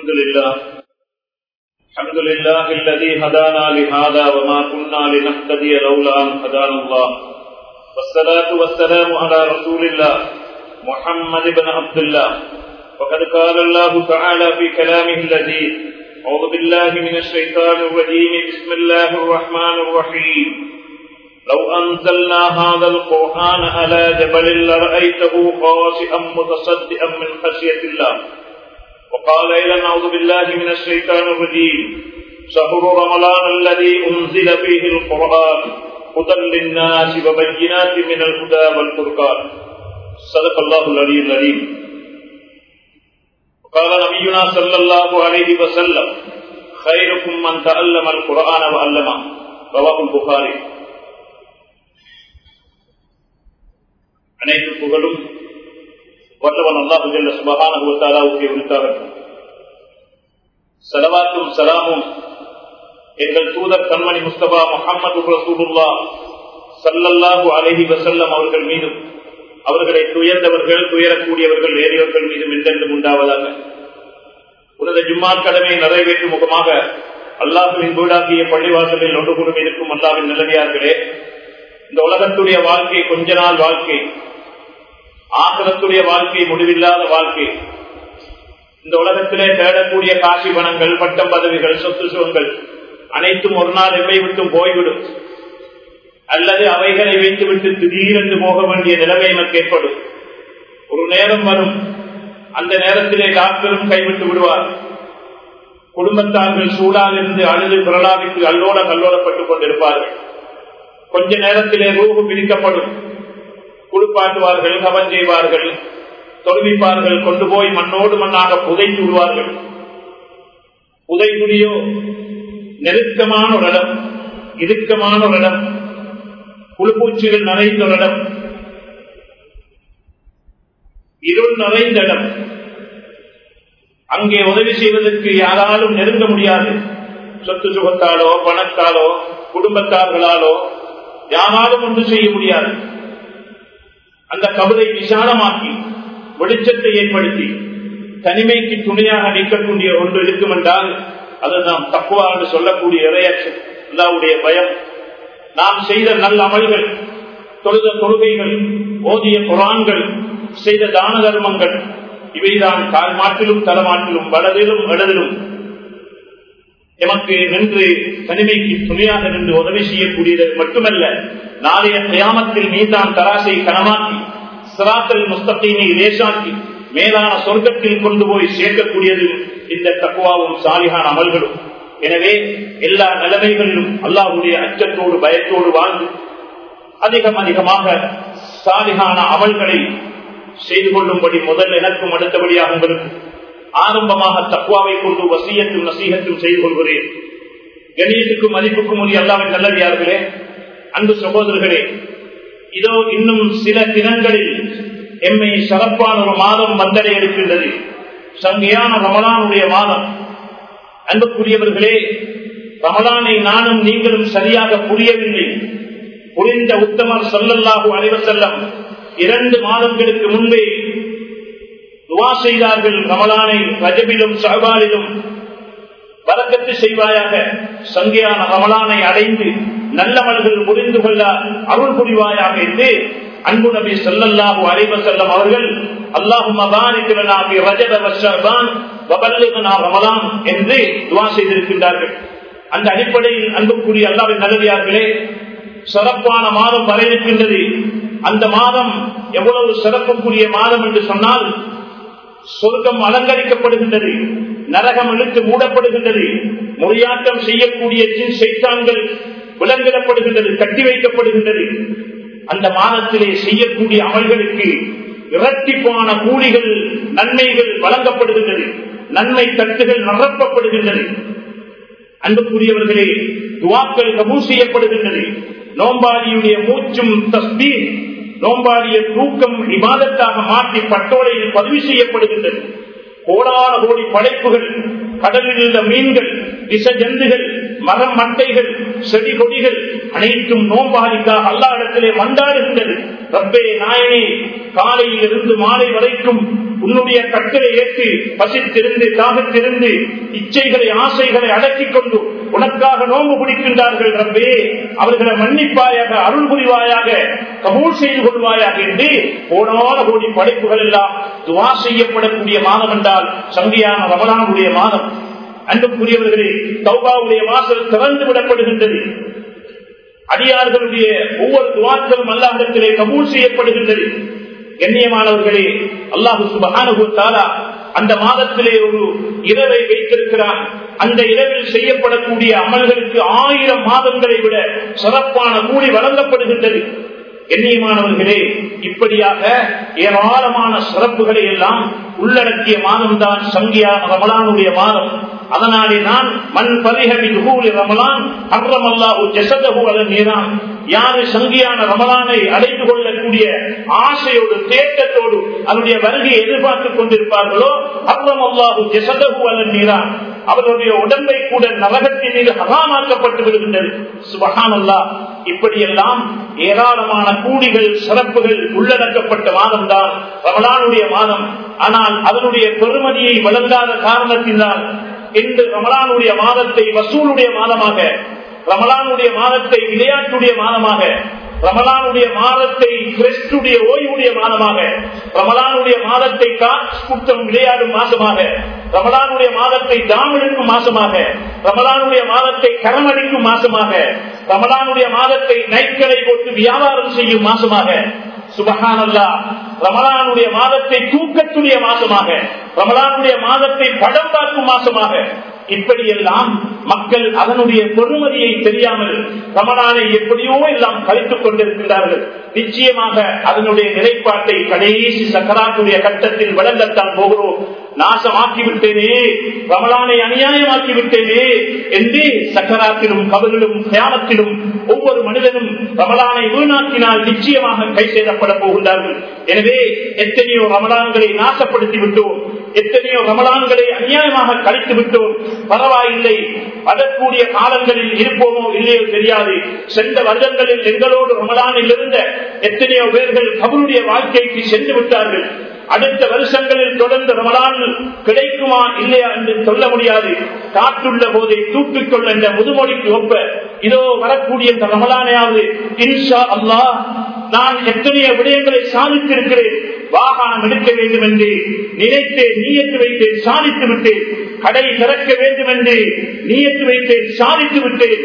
الحمد لله. الحمد لله الذي هدانا لهذا وما كنا لنهتدي لولا أن هدانا الله. والصلاة والسلام على رسول الله محمد بن عبد الله. وقد قال الله تعالى في كلامه الذي أعوذ بالله من الشيطان الرجيم بسم الله الرحمن الرحيم. لو أنزلنا هذا القرآن على جبل لرأيته خاشئا متصدئا من خشية الله. وقال إلى أعوذ بالله من الشيطان الرجيم شهر رمضان الذي أنزل فيه القرآن هدى للناس وبينات من الهدى والفرقان صدق الله العلي العليم قال نبينا صلى الله عليه وسلم خيركم من تعلم القرآن وعلمه رواه البخاري அனைத்து புகழும் வல்லவன் அல்லாஹு ஜல்ல சுபகானுவத்தாலாவுக்கு உரித்தாகட்டும் சலவாத்தும் சலாமும் எங்கள் தூதர் கண்மணி முஸ்தபா முகமது ரசூலுல்லா சல்லல்லாஹு அலஹி வசல்லம் அவர்கள் மீதும் அவர்களை துயர்ந்தவர்கள் துயரக்கூடியவர்கள் ஏறியவர்கள் மீதும் என்றென்றும் உண்டாவதாக உனது ஜும்மா கடமை நிறைவேற்றும் முகமாக அல்லாஹுவின் வீடாக்கிய பள்ளிவாசலில் ஒன்று கூடும் இருக்கும் அல்லாவின் நிலவியார்களே இந்த உலகத்துடைய வாழ்க்கை கொஞ்ச நாள் வாழ்க்கை ஆகலத்துடைய வாழ்க்கை முடிவில்லாத வாழ்க்கை. இந்த உலகத்திலே தேடக்கூடிய காசி பணங்கள் பட்டம் பதவிகள் சொத்து சுகங்கள் அனைத்தும் ஒரு நாள் எம்மை விட்டும் போய்விடும். அல்லது அவைகளை வைத்துவிட்டு திடீரென்று போக வேண்டிய நிலைமை நமக்கு ஏற்படும். ஒரு நேரம் வரும் அந்த நேரத்திலே டாக்டரும் கைவிட்டு விடுவார். குடும்பத்தார்கள் சூடால் இருந்து அழுது பிரலாவித்து அல்லோட கல்லோடப்பட்டுக் கொண்டிருப்பார்கள். கொஞ்ச நேரத்திலே ரூபு பிரிக்கப்படும். குளிப்பாட்டுவார்கள் கவன் செய்வார்கள் தொழுவிப்பார்கள் கொண்டு போய் மண்ணோடு மண்ணாக புதைத்து விடுவார்கள். புதைக்குடியோ நெருக்கமான ஒரு இடம் இறுக்கமான ஒரு இடம் புழுப்பூச்சிகள் நிறைந்த ஒரு இடம் இருள் நிறைந்த இடம். அங்கே உதவி செய்வதற்கு யாராலும் நெருங்க முடியாது. சொத்து சுகத்தாலோ பணத்தாலோ குடும்பத்தார்களாலோ யாராலும் ஒன்று செய்ய முடியாது. அந்த கபலை விசாலமாக்கி வெளிச்சத்தை ஏற்படுத்தி தனிமைக்கு துணையாக நீக்கக்கூடிய ஒன்று இருக்கும் என்றால் அது நாம் தக்குவா என்று சொல்லக்கூடிய இறையற்ற அல்லாவுடைய பயம். நாம் செய்த நல்ல அமல்கள் தொழுத தொழுகைகள் ஓதிய குரான்கள் செய்த தான தர்மங்கள் இவைதான் கால் மாட்டிலும் தலமாட்டிலும் வலதிலும் இடதிலும் எமக்கு நின்று தனிமைக்கு துணையாக நின்று உதவி செய்யக்கூடியது மட்டுமல்ல நாளைய கியாமத்தில் மீதான் தராசை கனமாக்கி சிராத்தல் முஸ்தீனை லேசாக்கி மேலான சொர்க்கத்தில் கொண்டு போய் சேர்க்கக்கூடியது இந்த தக்குவாவும் சாலிகான அமல்களும். எனவே எல்லா நிலைமைகளிலும் அல்லாஹுடைய அச்சத்தோடு பயத்தோடு வாழ்ந்து அதிகம் அதிகமாக சாலிகான அமல்களை செய்து கொள்ளும்படி முதல் எனக்கும் அடுத்தபடியாக உங்களுக்கு ஆரம்பமாக தக்குவாவை கொண்டு வசியத்தும் நசீகத்தும் செய்து கொள்கிறேன். கணியத்துக்கும் மதிப்புக்கும் உரிய அல்லாவின் நல்லவியார்களே அன்பு சகோதரர்களே இதோ இன்னும் சில தினங்களில் எம்மை சிறப்பான ஒரு மாதம் வந்தடை இருக்கின்றது. சங்கையான ரமலானுடைய மாதம். அன்புக்குரியவர்களே ரமலானை நானும் நீங்களும் சரியாக புரியவில்லை. புரிந்த உத்தமர் சொல்லல்லாஹு அனைவர் செல்லம் இரண்டு மாதங்களுக்கு முன்பே துவா செய்தார்கள் ரமலானை ரஜபிலும் சஹபாலிலும் வரக்கத்து செய்வாயாக சங்கையான ரமலானை அடைந்து நல்லவர்கள் புரிந்து கொள்ள அருள் புரிவாயாக என்று அன்பு நபி சொல்லல்லாஹு அலைவ செல்லம் அவர்கள் அல்லாஹும் ரமலான் என்று துவா செய்திருக்கின்றார்கள். அந்த அடிப்படையில் அன்புக்குரிய அல்லாவின் நல்லதார்களே சிறப்பான மாதம் வர இருக்கின்றது. அந்த மாதம் எவ்வளவு சிறப்புக்குரிய மாதம் என்று சொன்னால் சொர்க்கம் அலங்கரிக்கப்படுகின்றது நரகம் இழுத்து மூடப்படுகின்றது முறையாட்டம் செய்யக்கூடிய சைத்தான்கள் விளங்கிடப்படுகின்றது கட்டி வைக்கப்படுகின்றது. அந்த மாதத்திலே செய்யக்கூடிய அமல்களுக்கு இரட்டிப்பான கூலிகள் நன்மைகள் வழங்கப்படுகின்றது. நன்மை தட்டுகள் நிரப்பப்படுகின்றது. அன்புக்குரியவர்களே துவாக்கள் கபூர் செய்யப்படுகின்றது. நோம்பாளியுடைய மூச்சும் தஸ்தி நோம்பாளிய தூக்கம் விவாதத்தாக மாற்றி பட்டோலையில் பதிவு செய்யப்படுகின்றது. கோடான கோடி படைப்புகள் கடலில் உள்ள மீன்கள் விச ஜந்துகள் மரம் மட்டைகள் செடி கொடிகள் அனைத்தும் நோம்பாளிக்காக அல்லா இடத்திலே மண்டாடுகின்றது ரப்பே நாயனே காலையில் இருந்து மாலை வரைக்கும் உன்னுடைய கட்டளை ஏற்று பசித்திருந்து தாகத்திருந்து இச்சைகளை ஆசைகளை அடக்கிக் கொண்டு உனக்காக நோம்பு பிடிக்கின்றார்கள் ரப்பே. அவர்களை மன்னிப்பாயாக அருள் புரிவாயாக கபூல் செய்து கொள்வாயாக என்று கோடான கோடி படைப்புகள் எல்லாம் துவா செய்யப்படக்கூடிய மாதம் என்றால் சங்கியான ரமலானுடைய மாதம். அன்புக்குரியவர்களே தௌபாவுடைய வாசல் திறந்து விடப்படுகின்றது. அடியார்களுடைய ஒவ்வொரு துவாக்களும் அல்லாஹிடத்திலே கபூல் செய்யப்படுகின்றது. கண்ணியமானவர்களே அல்லாஹு சுபகானுபவத்தாலா அந்த மாதத்திலே ஒரு இரவை வைத்திருக்கிறான். அந்த இரவில் செய்யப்படக்கூடிய அமல்களுக்கு ஆயிரம் மாதங்களை விட சிறப்பான கூலி வழங்கப்படுகின்றது. எண்ணியமானவர்களே இப்படியாக ஏராளமான சிறப்புகளை எல்லாம் உள்ளடக்கிய மாதம்தான் சங்கியா ரமலானுடைய மாதம். அதனாலே மண் பரிகவி ரமலான் அக்ரமல்லாஹு ஜசதகு அதன் நீரான் யாரு சங்கியான ரமலானை அடைந்து கொள்ளக்கூடிய ஆசையோடு தேட்டத்தோடு அவருடைய வருகையை எதிர்பார்த்துக் கொண்டிருப்பார்களோ? அக்ரமல்லாஹு ஜசதகு அதன் நீரான் அவருடைய உடம்பை கூட நரகத்தின் மீது ஹராமாக்கப்பட்டு விடுகின்றது. சுபகானல்லா இப்படியெல்லாம் ஏராளமான கூடிகள் சிறப்புகள் உள்ளடக்கப்பட்ட மாதம் தான் ரமலானுடைய மாதம். ஆனால் அதனுடைய பெருமதியை வளர்ந்தாத காரணத்தினால் இன்று ரமலானுடைய மாதத்தை வசூலுடைய மாதமாக ரமலானுடைய மாதத்தை விளையாட்டுடைய மாதமாக ரமலானுடைய மாதத்தை கிறிஸ்துடைய ஓய்வுடைய மாதமாக ரமலானுடைய மாதத்தை காட்டம் விளையாடும் மாசமாக ரமலானுடைய மாதத்தை தாமிழுக்கும் மாசமாக ரமலானுடைய மாதத்தை கரமடிக்கும் மாசமாக ரமலானுடைய மாதத்தை நைட்களை போட்டு வியாபாரம் செய்யும் மாசமாக சுபகானல்லா ரமலானுடைய மாதத்தை தூக்கத்துடைய மாதமாக ரமலானுடைய மாதத்தை படம் பார்க்கும் மாசமாக இப்படியெல்லாம் மக்கள் அதனுடைய பொறுமதியை தெரியாமல் ரமணானை எப்படியோ எல்லாம் கழித்துக் கொண்டிருக்கிறார்கள். நிச்சயமாக அதனுடைய நிலைப்பாட்டை கடைசி சக்கராத்துடைய கட்டத்தில் வளர்ந்தத்தான் போகிறோம். நாசமாக்கி விட்டேனே ரமலானை அநியாயமாக்கி விட்டேனே என்று சக்கராத்திலும் கபலிலும் தியானத்திலும் ஒவ்வொரு மனிதனும் ரமலானை வீணாக்கினால் நிச்சயமாக கை செய்தப்பட போகின்றார்கள். எனவே எத்தனையோ ரமலான்களை நாசப்படுத்தி விட்டோம் எத்தனையோ ரமலான்களை அநியாயமாக கழித்து விட்டோம். பரவாயில்லை வரக்கூடிய காலங்களில் இருப்போமோ இல்லையோ தெரியாது. சென்ற வருடங்களில் எங்களோடு ரமலானில் இருந்த எத்தனையோ பேர்கள் கபருடைய வாழ்க்கைக்கு சென்று விட்டார்கள். அடுத்த வருஷங்களில் தொடர்ந்து ரமலான் கிடைக்குமா இல்லையா என்று சொல்ல முடியாது. காற்றுள்ள போதை தூக்கிக் கொள்ள என்ற முதுமொழிக்கு ஒப்ப இதோ வரக்கூடிய இந்த ரமலானையாவது இன்ஷா அல்லா நான் எத்தனையோ விடயங்களை சாதித்திருக்கிறேன். வாகனம் எடுக்க வேண்டும் என்று நினைத்தேன் நீயத்து வைத்து சாதித்து விட்டேன். கடை திறக்க வேண்டும் என்று நீயத்து வைத்தேன் சாதித்து விட்டேன்.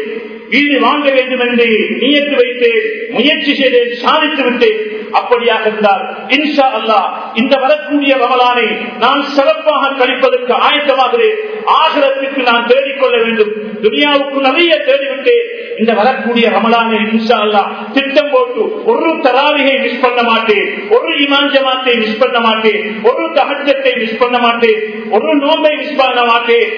வீடு வாங்க வேண்டும் என்று நியத்து வைத்து முயற்சி செய்து சாதித்து விட்டேன். அப்படியாக இருந்தால் இன்ஷா அல்லா இந்த வரக்கூடிய ரமலானை நான் சிறப்பாக கழிப்பதற்கு ஆயத்தமாகிறேன். ஆகிரத்துக்கு நான் தேடிக்கொள்ள வேண்டும். துனியாவுக்கு நிறைய தேடிவிட்டு இந்த வரக்கூடிய ரமலானை இன்ஷா அல்லா திட்டம் போட்டு ஒரு தராவிகை மிஸ் பண்ண மாட்டேன். ஒரு இமாஞ்சமாத்தை மிஸ் பண்ண மாட்டேன். ஒரு தகஜத்தை மிஸ் பண்ண மாட்டேன். ஒரு நோம்பை மிஸ் பண்ண மாட்டேன்.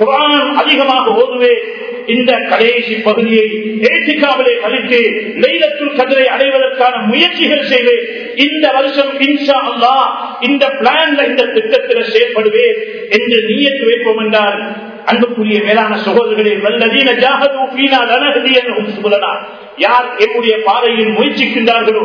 குரான் அதிகமாக ஓதுவேன். இந்த கடைசி பகுதியை ஏசிக்காவிலே கழித்து லைலத்துள் கதிரை அடைவதற்கான முயற்சிகள் செய்வேன் இந்த வருஷம் இன்ஷா அல்லா இந்த பிளான்ல இந்த திட்டத்தில் செயல்படுவேன் என்று நீயத்து வைப்போம் என்றால் அன்புக்குரிய மேலான சகோதரர்களே வல்லதீன ஜாகதூனா யார் என்னுடைய பாதையில் முயற்சிக்கின்றார்களோ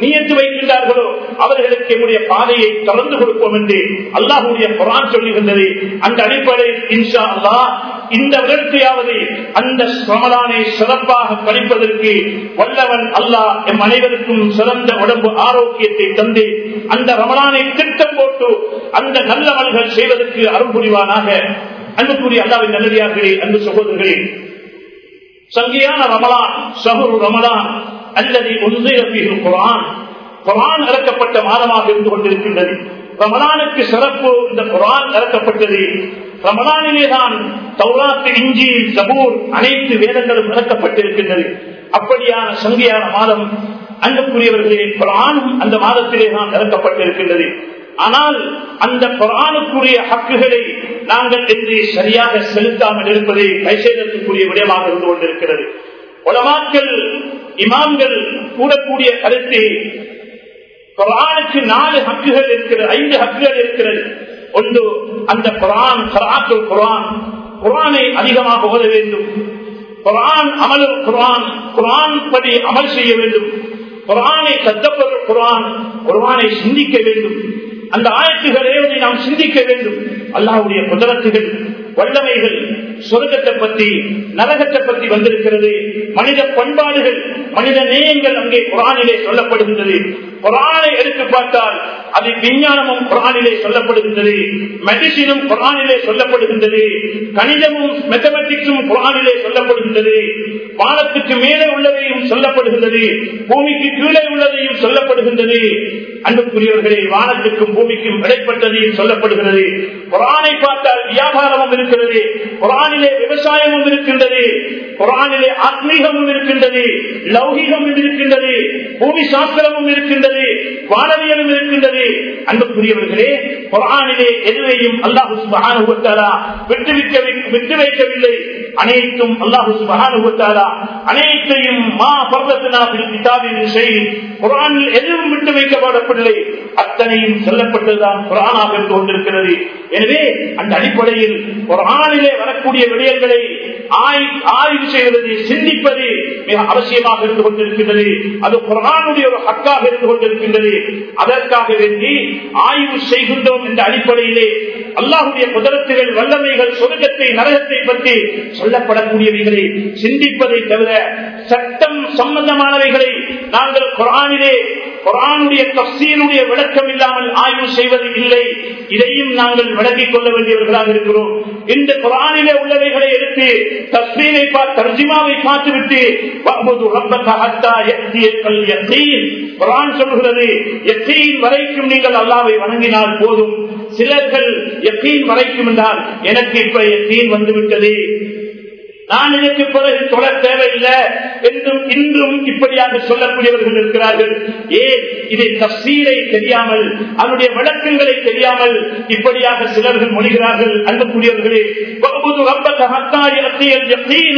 நியத்து வைக்கின்றார்களோ அவர்களுக்கு என்னுடைய பாதையை திறந்து கொடுப்போம் என்று அல்லாஹுடைய குரான் சொல்லுகின்றது. அந்த அடிப்படையில் இன்ஷா அல்லா இந்த விரட்சியாவது அந்த சமதானை சிறப்பாக கழிப்பதற்கு வல்லவன் அல்லாஹ் எம் அனைவருக்கும் சிறந்த உடம்பு ஆரோக்கியத்தை தந்து அந்த ரமலானை திட்டம் போட்டு அந்த நல்லவர்கள் செய்வதற்கு அரும்புரிவானாக அன்புக்குரிய அல்லாவின் நல்லடியார்களே அன்பு சகோதரர்களே. சங்கியான ரமலான் சகுரு ரமலான் அல்லது ஒன்றையில் குரான் குரான் இறக்கப்பட்ட மாதமாக இருந்து கொண்டிருக்கின்றது. ரமலானுக்கு சிறப்பு இந்த குரான் இறக்கப்பட்டது. ரமலானிலேதான் தௌராத்து இஞ்சி சபூர் அனைத்து வேதங்களும் இறக்கப்பட்டிருக்கின்றது. அப்படியான சங்கியான மாதம் அன்புக்குரியவர்களே குரானும் அந்த மாதத்திலே தான் இறக்கப்பட்டிருக்கின்றது. ஆனால் அந்த குரானுக்குரிய ஹக்குகளை நாங்கள் என்று சரியாக செலுத்தாமல் இருப்பதை கைசேதத்துக்குரிய விடயமாக இருந்து கொண்டிருக்கிறது. உலமாக்கள் இமாம்கள் கூடக்கூடிய கருத்து குரானுக்கு நாலு ஹக்குகள் இருக்கிறது ஐந்து ஹக்குகள் இருக்கிறது. ஒன்று அந்த குரான் கராத்துல் குரான் குரானை அதிகமாக ஓத வேண்டும். குரான் அமலு குரான் குரான் படி அமல் செய்ய வேண்டும். குரானை கத்தப்படும் குரான் குரானை சிந்திக்க வேண்டும். அந்த ஆயத்துகள் ஏவதை நாம் சிந்திக்க வேண்டும். அல்லாஹுடைய குதரத்துகள் வல்லமைகள் சொர்க்கத்தை பத்தி நரகத்தை பத்தி வந்திருக்கிறது. மனித பண்பாடுகள் மனித நேயங்கள் அங்கே குரானிலே சொல்லப்படுகின்றது. குரானை எடுத்து பார்த்தால் அது விஞ்ஞானமும் குரானிலே சொல்லப்படுகின்றது மெடிசினும் குரானிலே சொல்லப்படுகின்றது கணிதமும் மெத்தமெட்டிக்ஸும் குரானிலே சொல்லப்படுகின்றது வானத்துக்கு மேலே உள்ளதையும் சொல்லப்படுகின்றது பூமிக்கு கீழே உள்ளதையும் சொல்லப்படுகின்றது. அன்புக்குரியவர்களே வானத்துக்கும் பூமிக்கும் இடைப்பட்டதையும் சொல்லப்படுகிறது. குரானை பார்த்தால் வியாபாரமும் இருக்கிறது குரானிலே விவசாயமும் இருக்கின்றது குரானிலே ஆத்மீகமும் இருக்கின்றது லௌகிகமும் இருக்கின்றது பூமி சாஸ்திரமும் இருக்கின்றது வானவியலும் இருக்கின்றது. அன்புக்குரியவர்களே குரானிலே எதுவையும் அல்லாஹு சுபஹானுவத்தாரா விட்டு வைக்க விட்டு வைக்கவில்லை அனைத்தும் அல்லாஹு சுபஹானுவத்தாரா அனைத்தையும் மா பர்வத்தினா கிதாபின் செய்தி குரானில் எதுவும் விட்டு வைக்கப்படவில்லை. அத்தனையும் சொல்லப்பட்டதுதான் குரானாக இருந்து கொண்டிருக்கிறது. எனவே அந்த அடிப்படையில் குரானிலே வரக்கூடிய விடயங்களை ஆய்வு செய்வது சிந்திப்பது மிக அவசியமாக இருந்து கொண்டிருக்கின்றது. அது குரானுடைய ஒரு ஹக்காக இருந்து கொண்டிருக்கின்றது. அதற்காகவே வேண்டி ஆய்வு செய்கின்றோம் என்ற அடிப்படையிலே அல்லாஹுடைய குதிரத்துகள் வல்லமைகள் சொர்க்கத்தை நரகத்தை பற்றி சொல்லப்படக்கூடியவைகளை சிந்திப்பதை தவிர சட்டம் சம்பந்தமானவைகளை நாங்கள் குரானிலே குரானுடைய தப்சீனுடைய விளக்கம் இல்லாமல் ஆய்வு செய்வது இல்லை. இதையும் நாங்கள் விளக்கிக் கொள்ள வேண்டியவர்களாக இருக்கிறோம். இந்த குரானிலே உள்ளவைகளை எடுத்து தஸ்மீனை தர்ஜிமாவை பார்த்துவிட்டு குரான் சொல்கிறது எத்தையின் வரைக்கும் நீங்கள் அல்லாவை வணங்கினால் போதும். சிலர்கள் எத்தையின் வரைக்கும் என்றால் எனக்கு இப்ப எத்தையின் வந்துவிட்டது. நான் இதற்கு பிறகு தொட தேவையில்லை என்றும் இன்றும் இப்படியாக சொல்லக்கூடியவர்கள் இருக்கிறார்கள். ஏன்? இதை தப்சீரை தெரியாமல் அதனுடைய விளக்கங்களை தெரியாமல் இப்படியாக சிலர்கள் மொழிகிறார்கள் அன்பக்கூடியவர்களே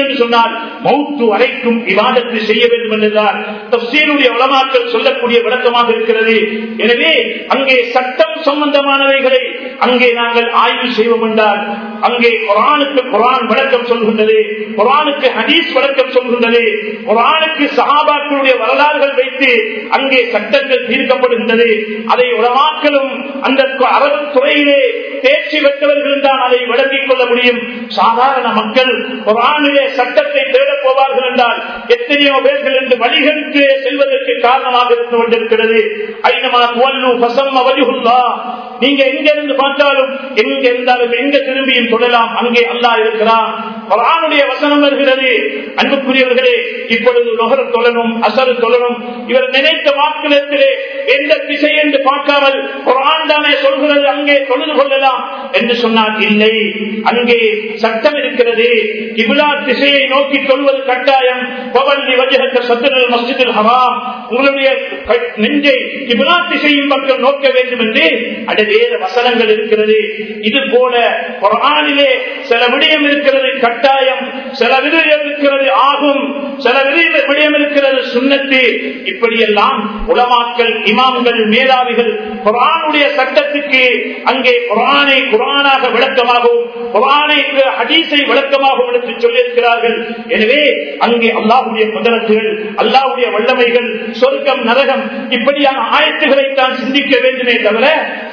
என்று சொன்னால் மௌத்து வரைக்கும் விவாதத்தை செய்ய வேண்டும் என்றுதான் தப்சீருடைய உளமாக்கல் சொல்லக்கூடிய விளக்கமாக இருக்கிறது. எனவே அங்கே சட்டம் சம்பந்தமானவைகளை அங்கே நாங்கள் ஆய்வு செய்வோம் என்றால் அங்கே குரானுக்கு குரான் விளக்கம் சொல்கின்றது. குரானுக்கு ஹதீஸ் வழக்கம் சொல்கின்றது. குரானுக்கு சகாபாக்களுடைய வரலாறுகள் வைத்து அங்கே சட்டங்கள் தீர்க்கப்படுகின்றது. அதை உலமாக்களும் அந்த அரபு துறையிலே தேர்ச்சி பெற்றவர்கள் தான் அதை விளங்கிக் கொள்ள முடியும். சாதாரண மக்கள் குரானிலே சட்டத்தை தேடப் போவார்கள் என்றால் எத்தனையோ பேர்கள் என்று வழிகளுக்கு செல்வதற்கு காரணமாக இருந்து கொண்டிருக்கிறது. ஐநமா துவல்லு பசம் அவதிகுல்லா நீங்க எங்க இருந்து பார்த்தாலும் எங்க இருந்தாலும் எங்க திரும்பியும் தொடலாம் அங்கே அல்லா இருக்கிறான். குரானுடைய வசனம் வருகிறது. அன்புக்குரியவர்களே இப்பொழுது நுகர தொழனும் அசரு தொழனும் இவர் நினைத்த வாக்கிலத்திலே எந்த திசை என்று பார்க்காமல் குரான் தானே சொல்கிறது அங்கே தொழுது கொள்ளலாம் என்று சொன்னார் இல்லை. அங்கே சட்டம் இருக்கிறது. கிபிலா திசையை நோக்கி தொழுவது கட்டாயம். பவல்லி வஜகத்த சத்துரல் மஸ்ஜிதில் ஹராம். உங்களுடைய நெஞ்சை கிபிலா திசையின் பக்கம் நோக்க வேண்டும் என்று அது வேறு வசனங்கள் இருக்கிறது. இது போல குரானிலே சில விடயம் இருக்கிறது கட்டாயம். சில விடயம் இருக்கிறது ஆகும். சில விடயம் இருக்கிறது சுண்ணத்து. இப்படியெல்லாம் உலமாக்கள் இமாம்கள் மேதாவிகள் குரானுடைய சட்டத்துக்கு அங்கே குரானை குரானாக விளக்கமாகவும் குரானை ஹதீஸை விளக்கமாகவும் எடுத்து சொல்லியிருக்கிறார்கள். எனவே அங்கே அல்லாஹுடைய முதலத்துகள் அல்லாஹுடைய வல்லமைகள் சொர்க்கம் நரகம் இப்படியான ஆயத்துகளை தான் சிந்திக்க வேண்டுமே தவிர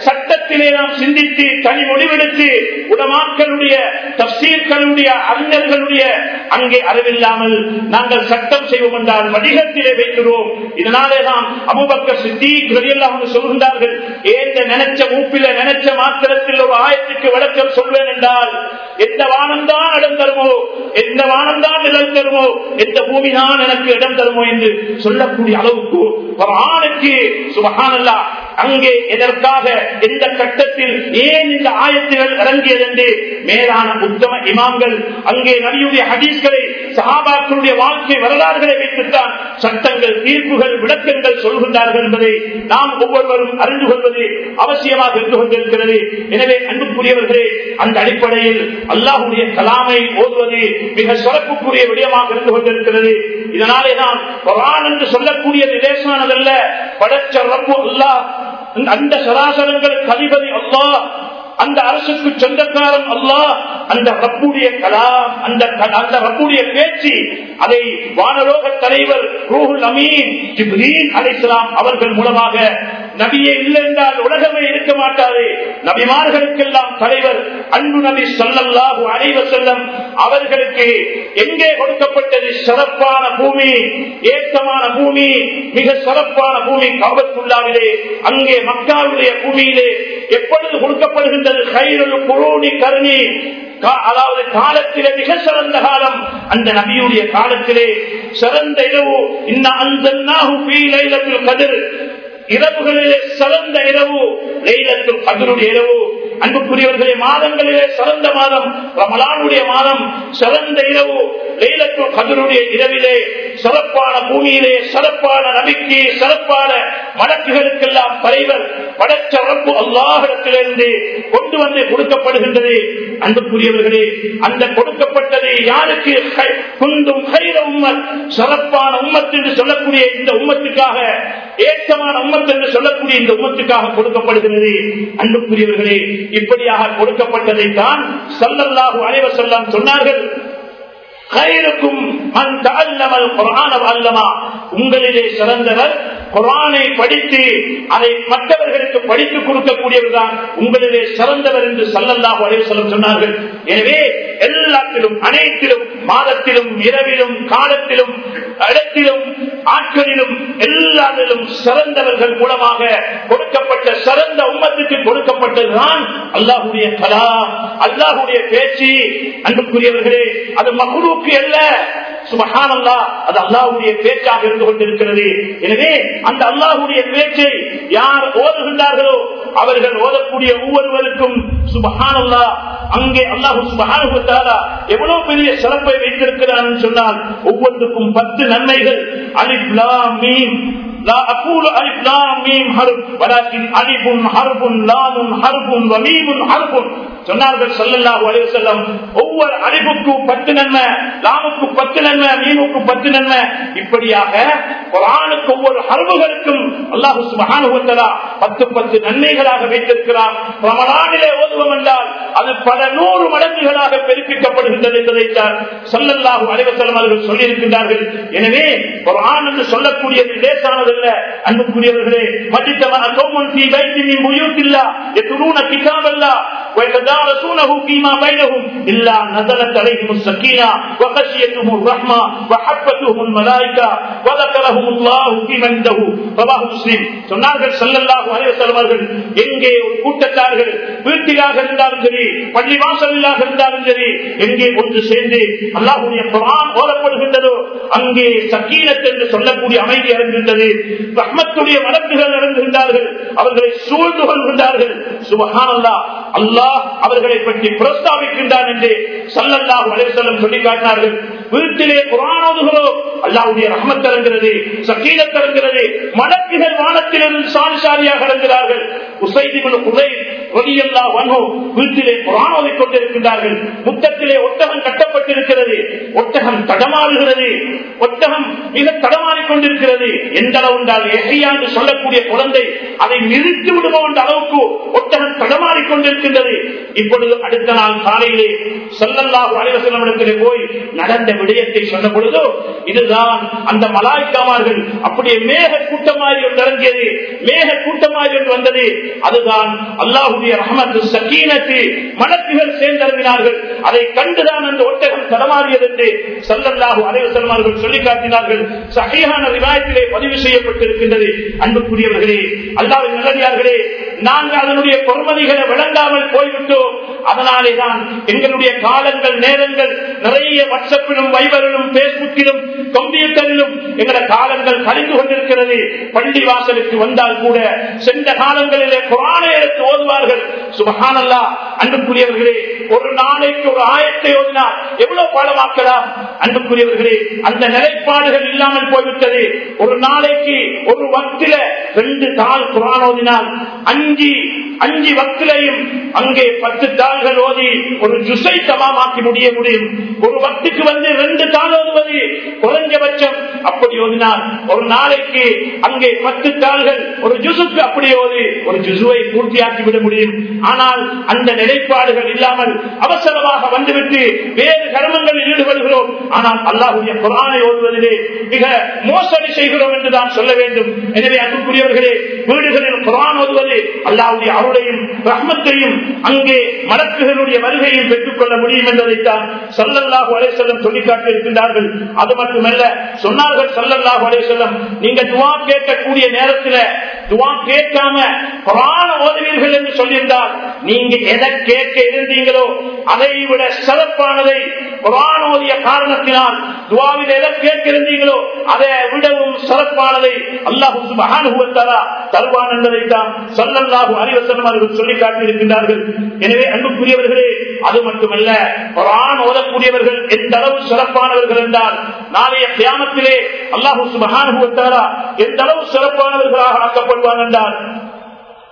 சட்டத்திலே நாம் சிந்தித்து தனி முடிவெடுத்து உடமாக்களுடைய தப்சீர்களுடைய அறிஞர்களுடைய அங்கே அறிவில்லாமல் நாங்கள் சட்டம் செய்வோம் என்றால் வடிகத்திலே வைக்கிறோம் இதனாலே தான் அபுபக்க சித்தி சொல்கின்றார்கள் ஏந்த நினைச்ச மூப்பில நினைச்ச மாத்திரத்தில் ஒரு ஆயத்துக்கு விளக்கம் சொல்வேன் என்றால் எந்த வானம் தான் இடம் தருமோ எந்த வானம் தான் நிழல் தருமோ எந்த பூமி தான் எனக்கு இடம் தருமோ என்று சொல்லக்கூடிய அளவுக்கு ஒரு ஆணுக்கு சுபகானல்லா அங்கே எதற்காக எந்த கட்டத்தில் ஏன் இந்த ஆயத்துகள் இறங்கியது என்று மேலான உத்தம இமாம்கள் அங்கே நபியுடைய ஹதீஸ்களை சஹாபாக்களுடைய வாழ்க்கை வரலாறுகளை வைத்துத்தான் சட்டங்கள் தீர்ப்புகள் விளக்கங்கள் சொல்கின்றார்கள் என்பதை நாம் ஒவ்வொருவரும் அறிந்து கொள்வது அவசியமாக இருந்து கொண்டிருக்கிறது. எனவே அன்புக்குரியவர்களே அந்த அடிப்படையில் அல்லாஹுடைய கலாமை ஓதுவது மிக சிறப்புக்குரிய விடயமாக இருந்து கொண்டிருக்கிறது. இதனாலே தான் கொரான் என்று சொல்லக்கூடியது லேசானதல்ல. படைச்ச ரப்பு அல்லாஹ் அந்த சராசரங்கள் அதிபதி அல்லாஹ் அந்த அரசுக்கு சொந்தக்காரன் அல்லா அந்த ரப்புடைய கலாம் அந்த அந்த ரப்புடைய பேச்சு அதை வானலோக தலைவர் ரூஹுல் அமீன் ஜிப்ரீன் அலிஸ்லாம் அவர்கள் மூலமாக நபியே இல்லை என்றால் உலகமே இருக்க மாட்டாது. நபிமார்களுக்கெல்லாம் தலைவர் அன்பு நபி சொல்லல்லாஹு அனைவ செல்லம் அவர்களுக்கு எங்கே கொடுக்கப்பட்டது சிறப்பான பூமி ஏக்கமான பூமி மிக சிறப்பான பூமி காபத்துள்ளாவிலே அங்கே மக்காவுடைய பூமியிலே எப்பொழுது கொடுக்கப்படுகின்றது? கைரல் குரோனி கருணி. அதாவது காலத்திலே மிக சிறந்த காலம். அந்த நபியுடைய காலத்திலே சிறந்த இரவு. இன்னும் அந்த கதிர். இரவுகளிலே சிறந்த இரவு லைலத்துல் கதருடைய இரவு. அன்புக்குரியவர்களே மாதங்களிலே சிறந்த மாதம் ரமலானுடைய மாதம் சிறந்த இரவு லைலத்துல் கதருடைய இரவிலே சிறப்பான பூமியிலே சிறப்பான நபிக்கு சிறப்பான வழக்குகளுக்கெல்லாம் தலைவர் படச்சரப்பு அல்லாஹிடத்திலிருந்து கொண்டு வந்து கொடுக்கப்படுகின்றது. அன்புக்குரியவர்களே அந்த கொடுக்கப்பட்டது யாருக்கு குந்தும் கைர உம்மத் சிறப்பான உம்மத் என்று சொல்லக்கூடிய இந்த உம்மத்துக்காக ஏற்றமான உம்மத் என்று சொல்லக்கூடிய இந்த உம்மத்துக்காக கொடுக்கப்படுகிறது அன்புக்குரியவர்களே இப்படியாக கொடுக்கப்பட்டதை தான் சல்லல்லாஹு கயிறுக்கும் அந்த அல்லமல் குரான அல்லமா? உங்களிலே சிறந்தவர். குரானை படித்து அதை மற்றவர்களுக்கு படித்துக் கொடுக்கக்கூடியவர்தான் உங்களிலே சிறந்தவர் என்று சல்லல்லாஹு சொல்ல சொன்னார்கள். எனவே எல்லாத்திலும் அனைத்திலும் மாதத்திலும் இரவிலும் காலத்திலும் இடத்திலும் ஆட்களிலும் எல்லாத்திலும் சிறந்தவர்கள் மூலமாக கொடுக்கப்பட்ட சிறந்த உம்மத்துக்கு கொடுக்கப்பட்டதுதான் அல்லாஹுடைய கலா அல்லாஹுடைய பேச்சு. அன்புக்குரியவர்களே அது மகுழுக்கு அல்ல. சுபஹானல்லா அது அல்லாஹுடைய பேச்சாக இருந்து கொண்டிருக்கிறது. எனவே அந்த அல்லாஹுடைய பேச்சை யார் ஓதுகின்றார்களோ அவர்கள் ஓதக்கூடிய ஒவ்வொருவருக்கும் சுபஹானல்லா அங்கே அல்லாஹு சுபஹானுத்தாரா எவ்வளவு பெரிய சிறப்பை வைத்திருக்கிறான் சொன்னால் ஒவ்வொன்றுக்கும் பத்து நன்மைகள். அலிப்லா மீன் لا أقول ألف لام ميم حرف ولكن ألف حرف لام حرف وميم حرف சொன்னார்கள் சொல்லல்லாஹு அலைஹி வஸல்லம் ஒவ்வொரு அலிஃபுக்கு பத்து நன்மை லாமுக்கு பத்து நன்மை மீமுக்கு பத்து நன்மை இப்படியாக குர்ஆனுக்கு ஒவ்வொரு ஹர்ஃபுகளுக்கும் அல்லாஹ் சுப்ஹானஹு வ தஆலா பத்து பத்து நன்மைகளாக வைத்திருக்கிறார் ரமலானிலே ஓதுவோம் என்றால் அது பல நூறு மடங்குகளாக பெருப்பிக்கப்படுகின்றது என்பதைத்தான் சொல்லல்லாஹு அலைஹி வஸல்லம் அவர்கள் சொல்லியிருக்கின்றார்கள் எனவே குர்ஆன் என்று சொல்லக்கூடியது லேசானதல்ல அன்புக்குரியவர்களே மஜித்தம கௌமன் ஃபீ பைத்தின் மின் புயூத்தில்லா யத்லூன கிதாபல்லா ويتدارسونه فيما بينهم إلا نزلت عليهم السكينة وخشيتهم الرحمة وحفتهم الملائكة وذكرهم الله في من عنده رواه مسلم சொன்னார்கள் ஸல்லல்லாஹு அலைஹி வஸல்லம் அவர்கள் எங்கே ஒரு கூட்டத்தார்கள் வீட்டிலாக இருந்தாலும் சரி பள்ளி வாசலிலாக இருந்தாலும் சரி எங்கே ஒன்று சேர்ந்து அல்லாஹ்வுடைய குர்ஆன் ஓதப்படுகின்றதோ அங்கே சக்கீனத் என்று சொல்லக்கூடிய அமைதி இறங்குகின்றது ரஹ்மத்துடைய வழக்குகள் இறங்குகின்றார்கள் அவர்களை சூழ்ந்து கொள்கின்றார்கள் சுபஹானல்லாஹ் அல்லாஹ் அவர்களை பற்றி பிரஸ்தாபிக்கின்றான் என்று சல்லல்லா அலைஹி சொல்லி காட்டினார்கள். வீட்டிலே குர்ஆன் அல்லாவுடைய ரஹமத் ரஹ்மத் இறங்குகிறது சக்கீனத் இறங்குகிறது மலக்குகள் வானத்திலிருந்து சாலிசாலியாக இறங்குகிறார்கள் உசைதிபின் உதை ரலியல்லாஹு அன்ஹு வீட்டிலே குர்ஆன் கொண்டிருக்கின்றார்கள். முத்தத்திலே ஒட்டகம் கட்டப்பட்டிருக்கிறது. ஒட்டகம் தடமாறுகிறது. ஒட்டகம் மிக தடமாறிக் கொண்டிருக்கிறது. எந்த அளவு என்றால் எஹையா என்று சொல்லக்கூடிய குழந்தை அதை நிறுத்தி விடுவோம் என்ற அளவுக்கு ஒட்டகம் தடமாறிக் கொண்டிருக்கின்றது. நடந்தது இப்பொழுது அடுத்த நாள் காலையிலே செல்லல்லாஹு அலைவசனத்திலே போய் நடந்த விடயத்தை சொன்ன பொழுது இதுதான் அந்த மலாய்க்காமார்கள் அப்படியே மேக கூட்டமாரி ஒன்று இறங்கியது. மேக கூட்டமாரி ஒன்று வந்தது. அதுதான் அல்லாஹுடைய ரஹமத்து சக்கீனத்து மலக்குகள் சேர்ந்திறங்கினார்கள் அதை கண்டுதான் அந்த ஒட்டகம் தடமாறியது என்று சல்லல்லாஹு அலைவசல்மார்கள் சொல்லி காட்டினார்கள். சகையான ரிவாயத்திலே பதிவு செய்யப்பட்டிருக்கின்றது. அன்புக்குரியவர்களே அல்லாவின் நல்லதார்களே நாங்கள் அதனுடைய பொறுமதிகளை விளங்காமல் போய்விட்டோம் அதனாலே தான் எங்களுடைய காலங்கள் நேரங்கள் நிறைய வாட்ஸ்அப்பிலும் வைபரிலும் பேஸ்புக்கிலும் கம்ப்யூட்டரிலும் எங்களோட காலங்கள் கழிந்து கொண்டிருக்கிறது. பள்ளி வாசலுக்கு வந்தால் கூட சென்ற காலங்களிலே குரானை எடுத்து ஓதுவார்கள். சுபகானல்லா அன்புக்குரியவர்களே ஒரு நாளைக்கு ஒரு ஆயத்தை ஓதினால் எவ்வளவு பாடமாக்கலாம்? அன்புக்குரியவர்களே அந்த நிலைப்பாடுகள் இல்லாமல் போய்விட்டது. ஒரு நாளைக்கு ஒரு வக்தில ரெண்டு தாள் குரான் ஓதினால் அஞ்சு அஞ்சு வக்திலையும் அங்கே பத்து தாள் தாள்கள் ஓதி ஒரு ஜுசை தமாமாக்கி முடிய முடியும். ஒரு வக்துக்கு வந்து ரெண்டு தாள் ஓதுவது குறைஞ்சபட்சம். அப்படி ஓதினால் ஒரு நாளைக்கு அங்கே பத்து தாள்கள் ஒரு ஜுசுக்கு அப்படி ஓதி ஒரு ஜுசுவை பூர்த்தியாக்கி விட முடியும். ஆனால் அந்த நிலைப்பாடுகள் இல்லாமல் அவசரமாக வந்துவிட்டு வேறு கர்மங்களில் செய்கிறோம். ஆனால் அல்லாஹுடைய குரானை ஓதுவதிலே மிக மோசடி செய்கிறோம் என்று தான் சொல்ல வேண்டும். எனவே அன்புக்குரியவர்களே வீடுகளில் குரான் ஓதுவது அல்லாவுடைய அருளையும் ரஹ்மத்தையும் அங்கே மலக்குகளுடைய வருகையும் பெற்றுக் கொள்ள முடியும் என்பதைத்தான் சல்லல்லாஹு அலே செல்லம் சொல்லிக்காட்டி இருக்கின்றார்கள் அது மட்டுமல்ல சொன்னார்கள் சல்லல்லாஹு அலே செல்லம் நீங்கள் துவா கேட்கக்கூடிய நேரத்தில் துவா கேட்காம குரான ஓதுவீர்கள் என்று சொல்லியிருந்தால் நீங்க எதை கேட்க இருந்தீங்களோ அதை விட சிறப்பானதை குரான் ஓதிய காரணத்தினால் துவாவில் எதை கேட்க இருந்தீங்களோ அதை விடவும் சிறப்பானதை அல்லாஹு மகானுபவத்தாரா தருவான் என்பதை தான் சொல்லல்லாஹு அறிவசனம் அவர்கள் சொல்லி காட்டியிருக்கின்றார்கள் எனவே அன்புக்குரியவர்களே அது மட்டுமல்ல குரான் ஓதக்கூடியவர்கள் எந்த அளவு சிறப்பானவர்கள் என்றால் நாளைய கிராமத்திலே அல்லாஹு மகானுபவத்தாரா எந்த அளவு சிறப்பானவர்களாக ஆக்கப்படுவான் என்றால்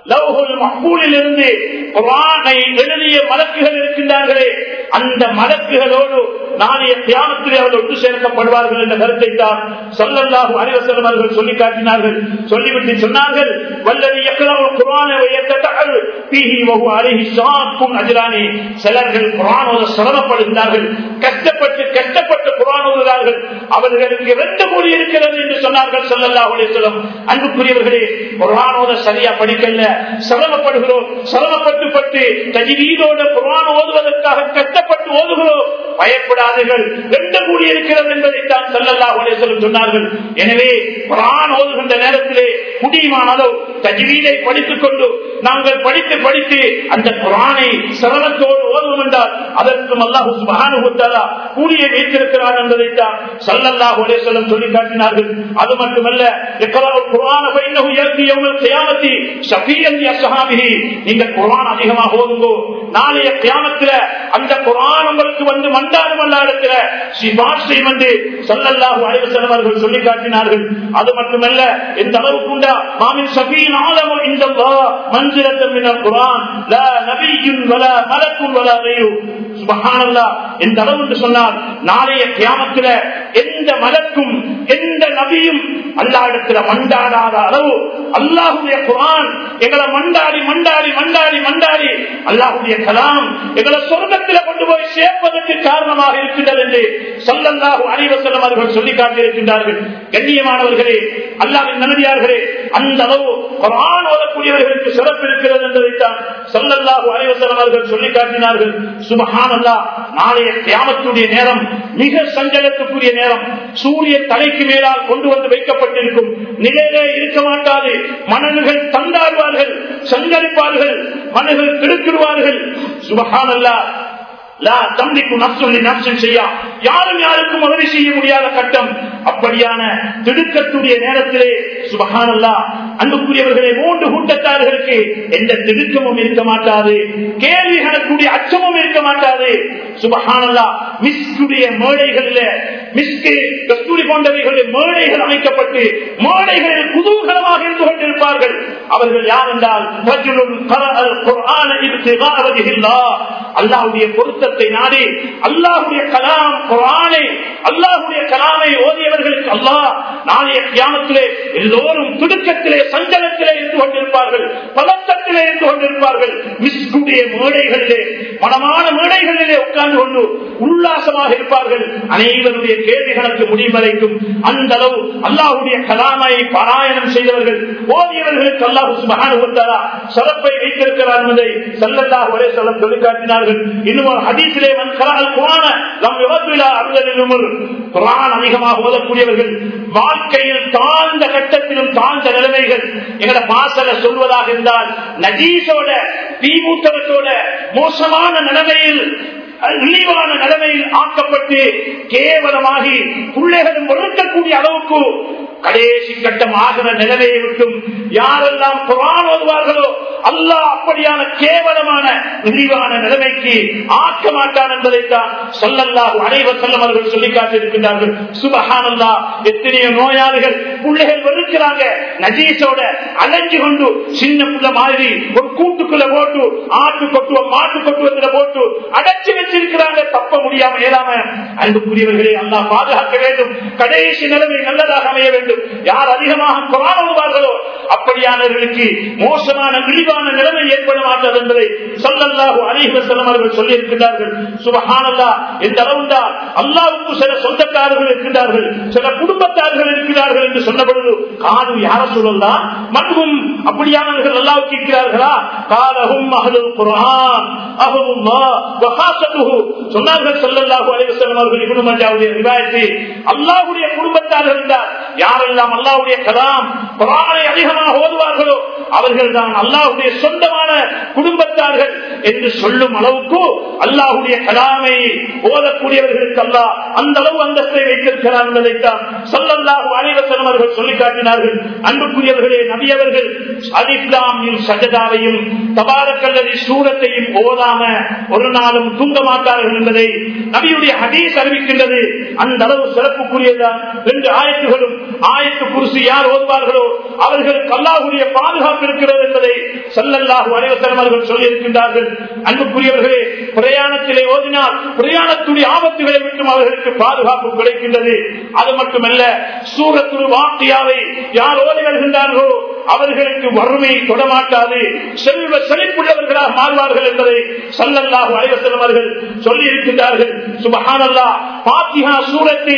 லவ்ஹுல் மஹ்பூலில் இருந்து குரானை எழுதிய மலக்குகள் இருக்கின்றார்களே அந்த மலக்குகளோடு நாளைய தியானத்தில் அவர்கள் ஒன்று சேர்க்கப்படுவார்கள் என்ற கருத்தை தான் சொல்லல்லாஹு அறிவசலம் அவர்கள் சொல்லி காட்டினார்கள். சொல்லிவிட்டு சொன்னார்கள் வல்லது எக்கலாவும் குரானை அருகி சாக்கும் அஜிரானி. சிலர்கள் குரானோட சிரமப்படுகிறார்கள் கஷ்டப்பட்டு கஷ்டப்பட்டு போகிறார்கள் அவர்களுக்கு இரண்டு மொழி இருக்கிறது என்று சொன்னார்கள் சொல்லல்லாஹு சொல்லும் அன்புக்குரியவர்களே குரானோத சரியா படிக்கல சிரமப்படுகிறோம். சிரமப்பட்டு பட்டு தஜிவீதோட குரான் ஓதுவதற்காக கஷ்டப்பட்டு ஓதுகிறோம். பயப்படாதீர்கள். ரெண்டு கூடி இருக்கிறது என்பதைத்தான் செல்லல்லா சொல்லும் சொன்னார்கள். எனவே குரான் ஓதுகின்ற நேரத்திலே முடியுமான அளவு தஜ்வீதை படித்துக் கொண்டு நாங்கள் படித்து படித்து அந்த குரானை சிரமத்தோடு ஓதுவோம் என்றால் அதற்கும் அல்லாஹு கூடிய கூலிய வைத்திருக்கிறார் என்பதைத்தான் சல்லல்லா சொல்லி காட்டினார்கள். அது மட்டுமல்ல நீங்க குரான் அதிகமாக ஓதுங்கோ. நாளைய கியாமத்துல அந்த குரான் உங்களுக்கு வந்து அலைவசலம் அவர்கள் சொல்லி காட்டினார்கள். அது மட்டுமல்ல எந்த அளவுக்கு உண்டா? மாமின் இந்த மந்திரத்தம் குரான் நபியும் வல மலக்கும் வல கைரு. எந்த அளவு என்று சொன்னால் நாளைய கியாமத்துல எந்த மதக்கும் எந்த நபியும் அல்லாடத்துல மண்டாடாத அளவு. அல்லாஹுடைய குரான் எங்களை மண்டாடி மண்டாடி மண்டாடி மண்டாடி. அல்லாஹுடைய கலாம் எங்களை சொர்க்கத்துல போய் சேர்ப்பதற்கு காரணமாக இருக்கின்றது என்று சொல்லல்லாஹு அனைவசலம் அவர்கள் சொல்லி காட்டியிருக்கின்றார்கள் கண்ணியமானவர்களே அல்லாவின் நன்றியார்களே அந்த அளவு குரான் ஓதக்கூடியவர்களுக்கு சிறப்பு இருக்கிறது என்பதைத்தான் சொல்லல்லாஹு அனைவசலம் அவர்கள் சொல்லி காட்டினார்கள் சுபஹானல்லா நாளைய கியாமத்துடைய நேரம் மிக சஞ்சலத்துக்குரிய நேரம். சூரிய தலைக்கு மேலால் கொண்டு வந்து வைக்கப்பட்டிருக்கும். நிலையிலே இருக்க மாட்டாது. மணல்கள் தந்தாடுவார்கள் சஞ்சரிப்பார்கள் மணல்கள் கெடுக்கிடுவார்கள். சுபஹானல்லா யாரும் யாருக்கும் உதவி செய்ய முடியாத கட்டம். அப்படியான திடுக்கத்துடைய நேரத்திலே சுபகானல்லா அன்புக்குரியவர்களே மூன்று கூட்டத்தார்களுக்கு எந்த திடுக்கமும் இருக்க மாட்டாது. கேள்வி கணக்கூடிய அச்சமும் இருக்க மாட்டாது. சுபகானல்லா மிஸ்குடைய மேடைகளில் மிஸ்கு கஸ்தூரி போன்றவைகளில் மேடைகள் அமைக்கப்பட்டு மேடைகளில் குதூகலமாக இருந்து கொண்டிருப்பார்கள். அவர்கள் யார் என்றால் அல்லாவுடைய பொருத்த பொருத்தத்தை நாடி அல்லாஹுடைய கலாம் குரானை அல்லாஹுடைய கலாமை ஓதியவர்களுக்கு அல்லாஹ் நாளைய கியாமத்திலே எல்லோரும் துடுக்கத்திலே சஞ்சலத்திலே இருந்து கொண்டிருப்பார்கள் பதட்டத்திலே இருந்து கொண்டிருப்பார்கள் மிஸ்குடைய மேடைகளிலே மனமான மேடைகளிலே உட்கார்ந்து கொண்டு உல்லாசமாக இருப்பார்கள். அனைவருடைய கேள்விகளுக்கு முடிவரைக்கும் அந்த அளவு அல்லாஹுடைய கலாமை பாராயணம் செய்தவர்கள் ஓதியவர்களுக்கு அல்லாஹு சுபகானுபத்தாரா சிறப்பை வைத்திருக்கிறார் என்பதை சல்லல்லாஹ் ஒரே சொல்லம் சொல்லிக்காட்டினார்கள் இன்னும் ஹதீசிலே வன் குரான நம் விவத்திலா அருளிலும் குரான் அதிகமாக ஓதக்கூடியவர்கள் வாழ்க்கையில் தாழ்ந்த கட்டத்திலும் தாழ்ந்த நிலைமைகள். எங்கட பாசல சொல்வதாக இருந்தால் நஜீசோட தீமூத்தவத்தோட மோசமான நிலைமையில் இழிவான நிலைமையில் ஆக்கப்பட்டு கேவலமாகி பிள்ளைகளும் வெறுக்கக்கூடிய அளவுக்கு கடைசி கட்டம் ஆகிற நிலைமையை விட்டும் யாரெல்லாம் குரான் ஓதுவார்களோ அல்லாஹ் அப்படியான கேவலமான இழிவான நிலைமைக்கு ஆக்க மாட்டான் என்பதைத்தான் சொல்லல்லாஹு அனைவர் செல்லம் அவர்கள் சொல்லி காட்டியிருக்கின்றார்கள். சுபஹானல்லா எத்தனையோ நோயாளிகள் பிள்ளைகள் வெறுக்கிறாங்க. நஜீஸோட அலைஞ்சு கொண்டு சின்ன புள்ள மாதிரி ஒரு கூட்டுக்குள்ள போட்டு ஆட்டு கொட்டுவ மாட்டு கொட்டுவதில் போட்டு அடைச்சு வச்சிருக்கிறாங்க. தப்ப முடியாம இயலாம அன்புக்குரியவர்களை அல்லா பாதுகாக்க வேண்டும். கடைசி நிலைமை நல்லதாக அமைய வேண்டும். வேண்டும். யார் அதிகமாக குரானுவார்களோ அப்படியானவர்களுக்கு மோசமான விரிவான நிலைமை ஏற்பட மாட்டாது என்பதை சொல்லல்லாஹு அனைவர் செல்லம் அவர்கள் சொல்லி இருக்கின்றார்கள் சுபஹானல்லா எந்த அளவுதான் அல்லாவுக்கு சில சொந்தக்காரர்கள் இருக்கின்றார்கள் சில குடும்பத்தார்கள் இருக்கிறார்கள் என்று சொன்ன பொழுது காது யார சொல்லலாம் மற்றும் அப்படியானவர்கள் அல்லாவுக்கு இருக்கிறார்களா? காலகும் அகலுல் குரான் அகலுல்லா சொன்னார்கள் சொல்லல்லாஹு அலைஹி அவர்கள் இவனு மஞ்சாவுடைய ரிவாயத்தில் அல்லாஹ்வுடைய குடும்பத்தார்கள் இருந்தார் யார் யாரெல்லாம் அல்லாவுடைய கலாம் குரானை அதிகமாக ஓதுவார்களோ அவர்கள் தான் அல்லாஹுடைய சொந்தமான குடும்பத்தார்கள் என்று சொல்லும் அளவுக்கு அல்லாஹுடைய கலாமை ஓதக்கூடியவர்களுக்கு அல்லாஹ் அந்த அளவு அந்தஸ்தை வைத்திருக்கிறார் என்பதைத்தான் சொல்லல்லாஹு அலைஹி அவர்கள் சொல்லி காட்டினார்கள் அன்புக்குரியவர்களே நபியவர்கள் அலிப்லாமியும் சஜதாவையும் தபாரக்கல்லதி சூரத்தையும் ஓதாம ஒரு நாளும் தூங்க மாட்டார்கள் என்பதை நபியுடைய ஹதீஸ் அறிவிக்கின்றது. அந்த அளவு சிறப்புக்குரியதான் ரெண்டு ஆயத்துகளும் ஆயத்து குருசு யார் ஓதுவார்களோ அவர்களுக்கு அல்லாஹுடைய பாதுகாப்பு இருக்கிறது என்பதை சல்லல்லாஹு அலைவசலம் அவர்கள் சொல்லி இருக்கின்றார்கள் அன்புக்குரியவர்களே பிரயாணத்திலே ஓதினால் பிரயாணத்துடைய ஆபத்துகளை விட்டும் அவர்களுக்கு பாதுகாப்பு கிடைக்கின்றது. அது மட்டுமல்ல சூரத்துரு வாக்கியாவை யார் ஓதி வருகின்றார்களோ அவர்களுக்கு வறுமை தொடமாட்டாது. செல்வ செழிப்புள்ளவர்களாக மாறுவார்கள் என்பதை சல்லல்லாஹு அலைவசலம் அவர்கள் சொல்லி இருக்கின்றார்கள் சுபஹானல்லா பாத்திஹா சூரத்தை.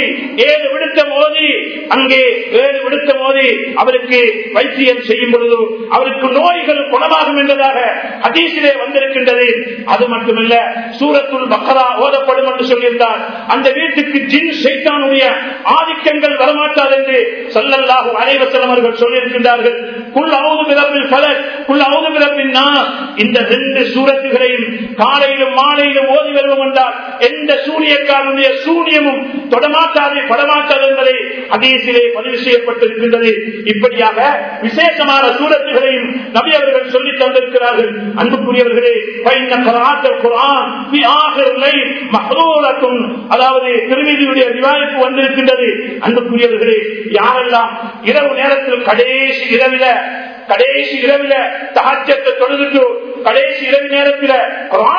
ஏழு விடுத்த மோதி. அங்கே ஏழு விடுத்த மோதி அவருக்கு வைத்தியம் செய்யும் பொழுது அவருக்கு நோய்கள் குணமாகும் என்பதாக ஹதீசிலே வந்திருக்கின்றது. அது மட்டுமல்ல சூரத்துள் பக்கரா ஓதப்படும் என்று சொல்லியிருந்தார். அந்த வீட்டுக்கு ஜின் சைத்தானுடைய ஆதிக்கங்கள் வரமாட்டாது என்று சல்லல்லாஹு அலைவசலம் அவர்கள் சொல்லியிருக்கின்றார்கள். குள் அவுது பிறப்பில் பலர் குள் அவுது பிறப்பின் இந்த ரெண்டு சூரத்துகளையும் காலையிலும் மாலையிலும் ஓதி வருவோம் என்றால் எந்த சூரியக்காரனுடைய சூரியமும் தொடமாட்டாது படமாட்டாது என்பதை அதீசிலே பதிவு செய்யப்பட்டிருக்கின்றது. இப்படியாக விசேஷமான சூரத்துகளையும் நபி அவர்கள் சொல்லி தந்திருக்கிறார்கள். அன்புக்குரியவர்களே அதாவது திருமதியுடைய விவாதிப்பு வந்திருக்கின்றது. அன்புக்குரியவர்களே யாரெல்லாம் இரவு நேரத்தில் கடைசி இரவில கடைசி இரவில தகச்சத்தை தொழுதுட்டு கடைசி இரவு நேரத்தில்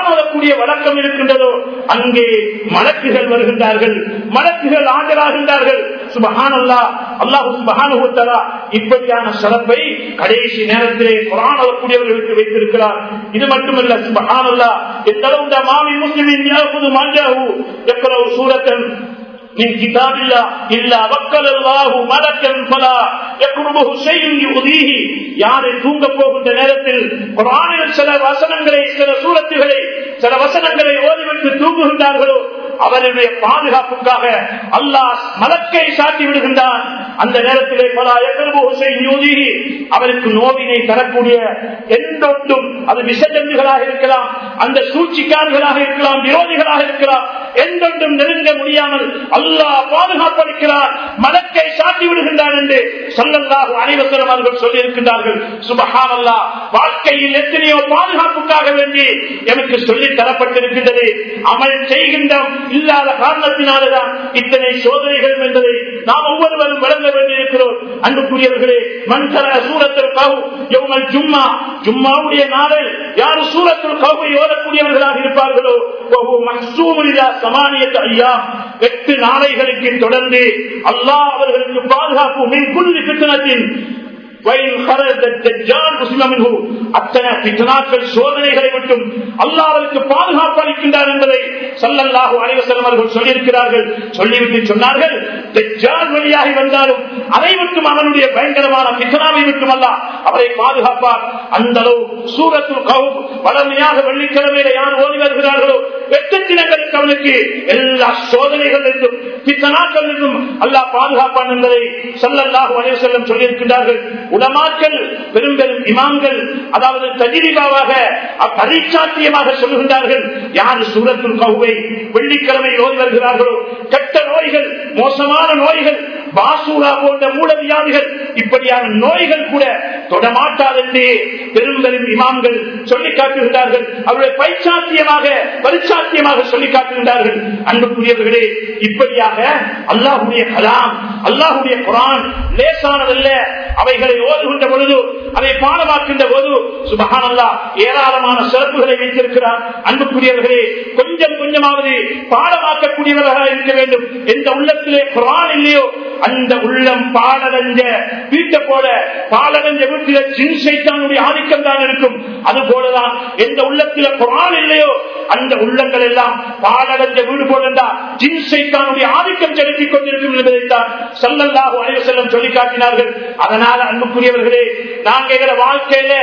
வரக்கூடிய வழக்கம் இருக்கின்றதோ அங்கே மலக்குகள் வருகின்றார்கள். மலக்குகள் ஆஜராகின்றார்கள். சுபஹானல்லா அல்லாஹு சுபஹானுத்தலா இப்படியான சிறப்பை கடைசி நேரத்திலே குரானக்கூடியவர்களுக்கு வைத்திருக்கிறார். இது மட்டுமல்ல சுபஹானல்லா எத்தளவு மாமி முஸ்லிமின் யாவது மாஞ்சாகு எவ்வளவு சூரத்தன் من كتاب الله إلا وكل الله ملكا فلا يقربه شيء يؤذيه யாரை தூங்க போகின்ற நேரத்தில் குரானில் சில வசனங்களை சில சூரத்துகளை சில வசனங்களை ஓதிவிட்டு தூங்குகின்றார்களோ அவருடைய பாதுகாப்புக்காக அல்லாஹ் மலக்கை சாட்டி விடுகின்றான். அந்த நேரத்திலே பல யூதி அவருக்கு நோவினை தரக்கூடிய எந்தொன்றும் அது விசஜந்துகளாக இருக்கலாம் அந்த சூழ்ச்சிக்காரர்களாக இருக்கலாம் விரோதிகளாக இருக்கலாம் எந்தொன்றும் நெருங்க முடியாமல் அல்லாஹ் பாதுகாப்பளிக்கிறார் மலக்கை சாட்டி விடுகின்றான் என்று சொல்லல்லாஹு அனைவசரம் அவர்கள் சொல்லியிருக்கின்றார்கள். சுபஹான் அல்லா வாழ்க்கையில் எத்தனையோ பாதுகாப்புக்காக வேண்டி எனக்கு சொல்லி தரப்பட்டிருக்கின்றது. அமல் செய்கின்ற இல்லாத காரணத்தினாலதான் இத்தனை சோதனைகள் என்பதை நாம் ஒவ்வொருவரும் வழங்க வேண்டியிருக்கிறோம். அன்புக்குரியவர்களே மண்சர சூரத்தில் கவு எவ்வளவு ஜும்மா. ஜும்மாவுடைய நாளில் யார் சூரத்தில் கவுவை ஓடக்கூடியவர்களாக இருப்பார்களோ? சமானியத்தை ஐயா எட்டு நாளைகளுக்கு தொடர்ந்து அல்லாஹ் அவர்களுக்கு பாதுகாப்பு மின் குள்ளி பித்தனத்தின் அத்தனை பித்தனாக்கள் சோதனைகளை விட்டும் அல்லாவிற்கு பாதுகாப்பு அளிக்கின்றார் என்பதை சல்லல்லாஹு அனைவசலம் அவர்கள் சொல்லியிருக்கிறார்கள். சொல்லிவிட்டு சொன்னார்கள் தெஜால் வழியாகி வந்தாலும் அதை விட்டும் அவனுடைய பயங்கரமான பித்தனாவை விட்டும் அல்ல அவரை பாதுகாப்பார். அந்த அளவு சூரத்தில் கவு வளமையாக வெள்ளிக்கிழமையில யார் ஓடி வருகிறார்களோ எட்டு அவனுக்கு எல்லா சோதனைகள் இருந்தும் பித்தனாக்கள் இருந்தும் அல்லாஹ் பாதுகாப்பான் என்பதை சல்லல்லாஹு அனைவசல்லம் சொல்லியிருக்கிறார்கள் உலமாக்கள் பெரும் பெரும் இமாம்கள் அதாவது தஜிரிபாவாக பரிச்சாத்தியமாக சொல்லுகின்றார்கள் யார் சூரத்துல் கவுவை வெள்ளிக்கிழமை நோய் வருகிறார்களோ கெட்ட நோய்கள் மோசமான நோய்கள் பாசூரா போன்ற மூலவியாதிகள் இப்படியான நோய்கள் கூட தொடமாட்டாதென்றே பெரும் பெரும் இமாம்கள் சொல்லி காட்டுகின்றார்கள். அவருடைய பைச்சாத்தியமாக பரிச்சாத்தியமாக சொல்லி காட்டுகின்றார்கள். அன்புக்குரியவர்களே இப்படியாக அல்லாஹுடைய கலாம் அல்லாஹுடைய குரான் லேசானதல்ல. அவைகளை ஓதுகின்ற பொழுது அதை பாடமாக்கின்ற போது சுபகான் அல்லா ஏராளமான சிறப்புகளை வைத்திருக்கிறார். அன்புக்குரியவர்களே கொஞ்சம் கொஞ்சமாவது பாடமாக்கக்கூடியவர்களாக இருக்க வேண்டும். எந்த உள்ளத்திலே குரான் இல்லையோ அந்த உள்ளம் பாலடைஞ்ச வீட்டை போல பாலடைஞ்ச வீட்டில சின்சைத்தானுடைய ஆதிக்கம் தான் இருக்கும். அது போலதான் எந்த உள்ளத்தில குரான் இல்லையோ அந்த உள்ளங்கள் எல்லாம் பாலடைஞ்ச வீடு போலண்டா சின்சைத்தானுடைய ஆதிக்கம் செலுத்திக் கொண்டிருக்கும் என்பதைத்தான் சல்லல்லாஹு அலைஹி செல்லம் சொல்லி காட்டினார்கள். அதனால அன்புக்குரியவர்களே நாங்க எங்களை வாழ்க்கையில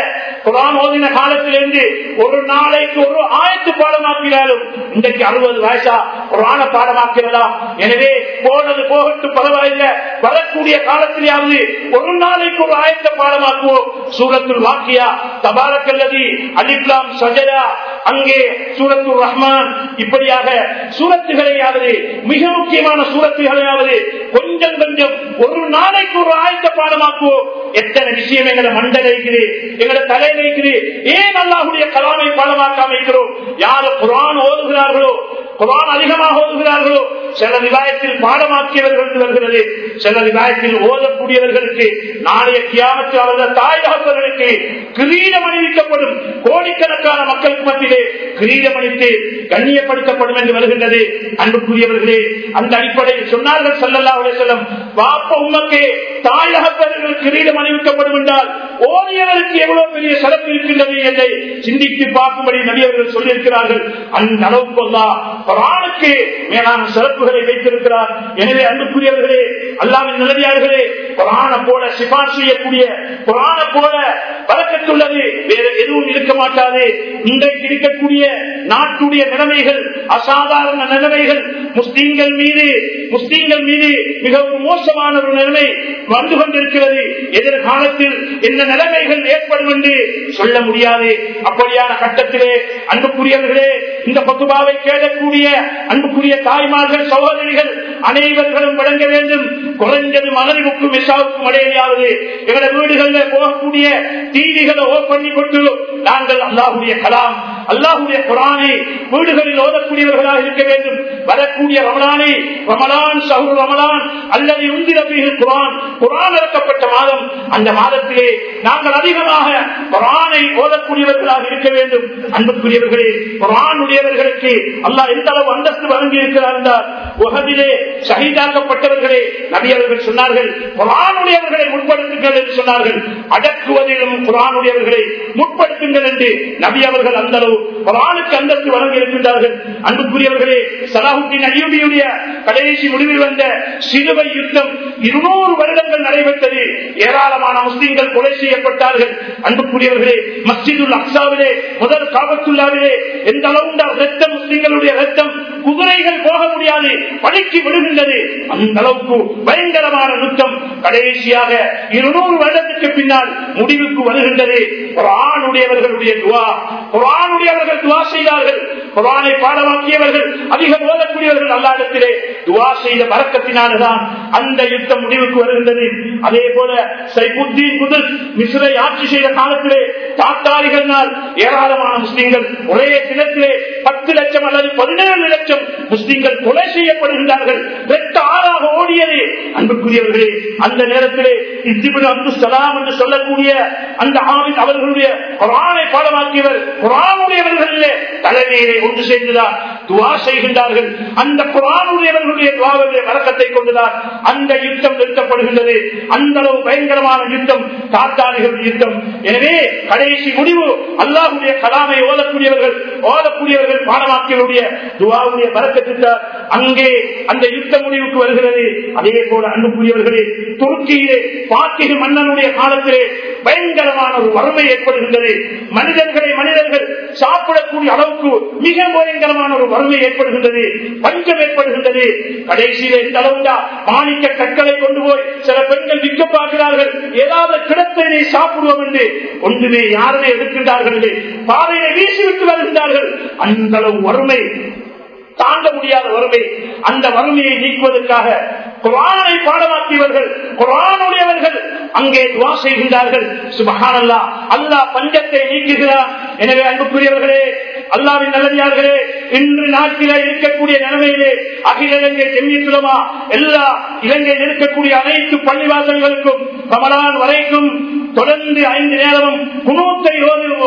குரான் ஓதின காலத்திலிருந்து ஒரு நாளைக்கு ஒரு ஆயத்து பாடமாக்கினாலும் இன்றைக்கு அறுபது வயசா குரான பாடமாக்கிறதா? எனவே போனது போகட்டும் பரவாயில்ல. வரக்கூடிய காலத்திலேயாவது ஒரு நாளைக்கு ஒரு ஆயத்த பாடமாக்குவோம். சூரத்துல் வாக்கியா தபாரக்கல்லதி அலிப்லாம் சஜரா அங்கே சூரத்துல் ரஹ்மான். இப்படியாக சூரத்துகளையாவது மிக முக்கியமான சூரத்துகளையாவது கொஞ்சம் கொஞ்சம் ஒரு நாளைக்கு ஒரு ஆயத்த பாடமாக்குவோம். எத்தனை விஷயம் எங்களை மண்டல இருக்குது எங்களை தலை வைக்குது ஏன் அல்லாஹுடைய கலாமை பாடமாக்காம இருக்கிறோம்? யாரு குரான் ஓதுகிறார்களோ குரான் அதிகமாக ஓதுகிறார்களோ சில விவாயத்தில் பாடமாக்கியவர்கள் வருகிறது. சில விவாயத்தில் ஓதக்கூடியவர்களுக்கு நாளைய கியாமத்தில் அவர்கள் தாய் தகப்பவர்களுக்கு கிரீடம் அணிவிக்கப்படும் கோடிக்கணக்கான மக்களுக்கு மத்தியிலே கிரீடம் அணித்து கண்ணியப்படுத்தப்படும் என்று வருகின்றது. அன்புக்குரியவர்களே அந்த அடிப்படையில் சொன்னார்கள் செல்லல்லா செல்லம் வாப்ப உமக்கு தாய் தகப்பவர்கள் கிரீடம் அணிவிக்கப்படும் என்றால் ஓதியவருக்கு எவ்வளவு பெரிய சிறப்பு இருக்கின்றது என்பதை சிந்தித்து பார்க்கும்படி நபியவர்கள் சொல்லியிருக்கிறார்கள். அந்த அளவுக்கு குரானுக்கு மேலான சிறப்புகளை வைத்திருக்கிறார். எனவே அன்புக்குரியவர்களே அல்லாவின் நிலவியார்களே குரான போல சிபார் செய்யக்கூடிய குரான போல வழக்கத்துள்ளது. வேற எதுவும் இருக்க மாட்டாது. இன்றைக்கு இருக்கக்கூடிய நாட்டுடைய நிலைமைகள் அசாதாரண நிலைமைகள் முஸ்லீம்கள் மீது முஸ்லீம்கள் மீது மிகவும் மோசமான ஒரு நிலைமை வந்து கொண்டிருக்கிறது. எதிர்காலத்தில் என்ன நிலைமைகள் ஏற்படும் என்று சொல்ல முடியாது. அப்படியான கட்டத்திலே அன்புக்குரியவர்களே இந்த பத்துபாவை கேட்கக்கூடிய அன்புக்குரிய தாய்மார்கள் சகோதரிகள் அனைவர்களும் வழங்க வேண்டும். குறைஞ்சது மகனுக்கும் விசாவுக்கும் இடையிலாவது எங்களோட வீடுகளில் போகக்கூடிய டிவிகளை ஓப் பண்ணி கொண்டு நாங்கள் அல்லாஹுடைய கலாம் அல்லாஹுடைய குரானை வீடுகளில் ஓதக்கூடியவர்களாக இருக்க வேண்டும். வரக்கூடிய ரமலானை ரமலான் சஹு ரமலான் அல்லது உந்திரபிகள் குரான் குரான் இறக்கப்பட்ட மாதம் அந்த மாதத்திலே நாங்கள் அதிகமாக குரானை ஓதக்கூடியவர்களாக இருக்க வேண்டும். அன்புக்குரியவர்களே குரானுடைய வீரர்களுக்கு அல்லாஹ் எந்த அளவு அந்தஸ்து வழங்கி இருக்கிறார் என்றால் உகதிலே சகிதாக்கப்பட்டவர்களே நபியவர்கள் சொன்னார்கள் குரானுடையவர்களை முற்படுத்துங்கள் என்று சொன்னார்கள். அடக்குவதிலும் குரானுடையவர்களை முற்படுத்துங்கள் என்று நபி அவர்கள் அந்த அளவு குரானுக்கு அந்தஸ்து வழங்கி இருக்கின்றார்கள் அன்புக்குரியவர்களே சலாஹுத்தின் அடியுடைய கடைசி முடிவில் வந்த சிலுவை யுத்தம் இருநூறு வருடங்கள் நடைபெற்றது. ஏராளமான முஸ்லீம்கள் கொலை செய்யப்பட்டார்கள். அன்புக்குரியவர்களே மஸ்ஜிதுல் அக்சாவிலே முதல் காபத்துள்ளாவிலே எந்த அளவு ரத்தம் முஸ்லீம்களுடைய ரத்தம்? குதிரைகள் போக முடியாது பணிக்கு விடுகின்றது. அந்த அளவுக்கு பயங்கரமான யுத்தம். கடைசியாக இருநூறு வருடத்துக்கு பின்னால் முடிவுக்கு வருகின்றது. குரானுடையவர்களுடைய துவா. குரானுடையவர்கள் துவா செய்தார்கள். குரானை பாடமாக்கியவர்கள் அதிகம் ஓதக்கூடியவர்கள் அல்லாடத்திலே துவா செய்த பறக்கத்தினால்தான் அந்த யுத்தம் முடிவுக்கு வருகின்றது. அதே போல சைபுத்தீன் முதல் மிஸ்ரை ஆட்சி செய்த காலத்திலே தாத்தாரிகளினால் ஏராளமான முஸ்லீம்கள் ஒரே தினத்திலே பத்து லட்சம் அல்லது பதினேழு லட்சம் லட்சம் முஸ்லீம்கள் கொலை செய்யப்படுகின்றார்கள். வெட்ட ஆறாக ஓடியது. அன்புக்குரியவர்களே அந்த நேரத்திலே இத்திபின் அப்து சலாம் என்று சொல்லக்கூடிய அந்த ஆவின் அவர்களுடைய குரானை பாடமாக்கியவர் குரானுடையவர்களிலே தலைமையிலே ஒன்று சேர்ந்துதான் துவா செய்கின்றார்கள். அந்த குரானுடையவர்களுடைய துவாவுடைய வழக்கத்தை கொண்டுதான் அந்த யுத்தம் நிறுத்தப்படுகின்றது. அந்த அளவு பயங்கரமான யுத்தம் தாத்தாரிகள் யுத்தம். எனவே கடைசி முடிவு அல்லாஹுடைய கலாமை ஓதக்கூடியவர்கள் ஓதக்கூடியவர்கள் பாடமாக்கியவருடைய துவாவுடைய அல்லாவுடைய வழக்கத்திற்கார் அங்கே அந்த யுத்த முடிவுக்கு வருகிறது. அதே போல அன்புக்குரியவர்களே துருக்கியிலே பாத்திக மன்னனுடைய காலத்திலே பயங்கரமான ஒரு வறுமை ஏற்படுகின்றது. மனிதர்களை மனிதர்கள் சாப்பிடக்கூடிய அளவுக்கு மிக பயங்கரமான ஒரு வறுமை ஏற்படுகின்றது பஞ்சம் ஏற்படுகின்றது. கடைசியில இந்த அளவுண்டா மாணிக்க கற்களை கொண்டு போய் சில பெண்கள் விற்க பார்க்கிறார்கள். ஏதாவது கிடத்தை சாப்பிடுவோம் என்று ஒன்றுமே யாருமே எடுக்கின்றார்கள் என்று பாதையை வீசிவிட்டு வருகின்றார்கள். அந்த அளவு வறுமை தாண்ட முடியாத வறுமை. அந்த வறுமையை நீக்குவதற்காக குரானை பாடமாக்கியவர்கள் குரானுடையவர்கள் அங்கே துவா செய்கின்றார்கள். சுபஹானல்லா அல்லாஹ் பஞ்சத்தை நீக்குகிறார். எனவே அன்புக்குரியவர்களே அல்லாவின் நல்லதார்களே இன்று நாட்டில இருக்கக்கூடிய நிலைமையிலே அகில இலங்கை செம்மித்துலமா எல்லா இலங்கையில் இருக்கக்கூடிய அனைத்து பள்ளிவாசல்களுக்கும் ரமலான் வரைக்கும் தொடர்ந்து ஐந்து நேரமும் குணூத்தை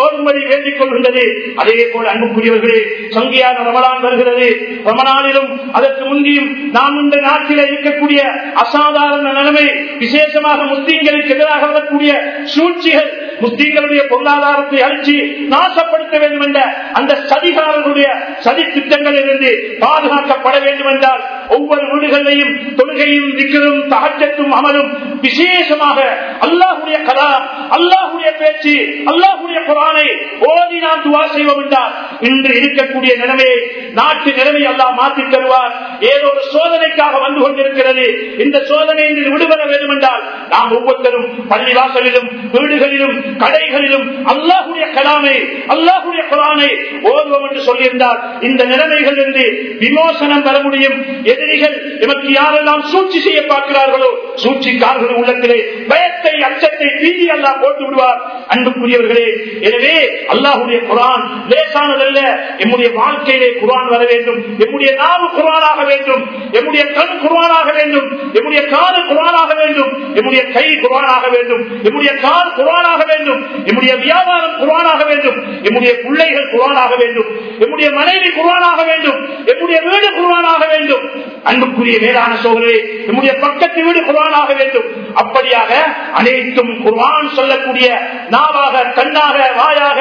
ஓடும்படி வேண்டிக் கொள்கின்றது. அதே போல அன்புக்குரியவர்களே சங்கியான ரமலான் வருகிறது. ரமலானிலும் அதற்கு முந்தியும் நாம் இந்த நாட்டில் இருக்கக்கூடிய அசாதாரண நிலைமை விசேஷமாக முஸ்லீம்களுக்கு எதிராக வரக்கூடிய சூழ்ச்சிகள் முஸ்லீம்களுடைய பொருளாதாரத்தை அழிச்சு நாசப்படுத்த வேண்டும் என்ற அந்த சதிகாரர்களுடைய சதி திட்டங்களிலிருந்து பாதுகாக்கப்பட வேண்டும் என்றால் ஒவ்வொரு வீடுகளிலையும் தொழுகையும் விக்கரும் தகச்சத்தும் அமலும் விசேஷமாக அல்லாஹுடைய கலாம் அல்லாஹுடைய பேச்சு அல்லாஹுடைய குரானை ஓதி நாம் துவா செய்வோம் என்றால் இன்று இருக்கக்கூடிய நிலைமையை நாட்டு நிலைமை எல்லாம் மாற்றி தருவார். ஏதோ ஒரு சோதனைக்காக வந்து கொண்டிருக்கிறது. இந்த சோதனையில் விடுபட வேண்டும் என்றால் நாம் ஒவ்வொருத்தரும் பள்ளிவாசலிலும் வீடுகளிலும் கடைகளிலும் அல்லாஹுடைய கலாமை அல்லாஹுடைய குரானை ஓதுவோம் என்று சொல்லியிருந்தால் இந்த நிலைமைகள் இருந்து விமோசனம் பெற முடியும். எதிரிகள் எமக்கு யாரெல்லாம் சூழ்ச்சி செய்ய பார்க்கிறார்களோ சூழ்ச்சிக்காரர்கள் உள்ளத்திலே பயத்தை அச்சத்தை தீதி அல்லா போட்டு விடுவார். அன்புக்குரியவர்களே எனவே அல்லாஹுடைய குரான் லேசானதல்ல. எம்முடைய வாழ்க்கையிலே குரான் வர வேண்டும். எம்முடைய நாவு குரானாக வேண்டும். எம்முடைய கண் குரானாக வேண்டும். எம்முடைய காது குரானாக வேண்டும். எம்முடைய கை குரானாக வேண்டும். எம்முடைய கால் குரானாக வேண்டும். எம்முடைய வியாபாரம் குரானாக வேண்டும். எம்முடைய பிள்ளைகள் குரானாக வேண்டும். எம்முடைய மனைவி குரானாக வேண்டும். எம்முடைய வீடு குரானாக வேண்டும். அன்புக்குரிய மேலான சோழரே நம்முடைய பக்கத்து வீடு குரானாக வேண்டும். அப்படியாக அனைத்தும் குர்ஆன் சொல்லக்கூடிய நாவாக கண்ணாக வாயாக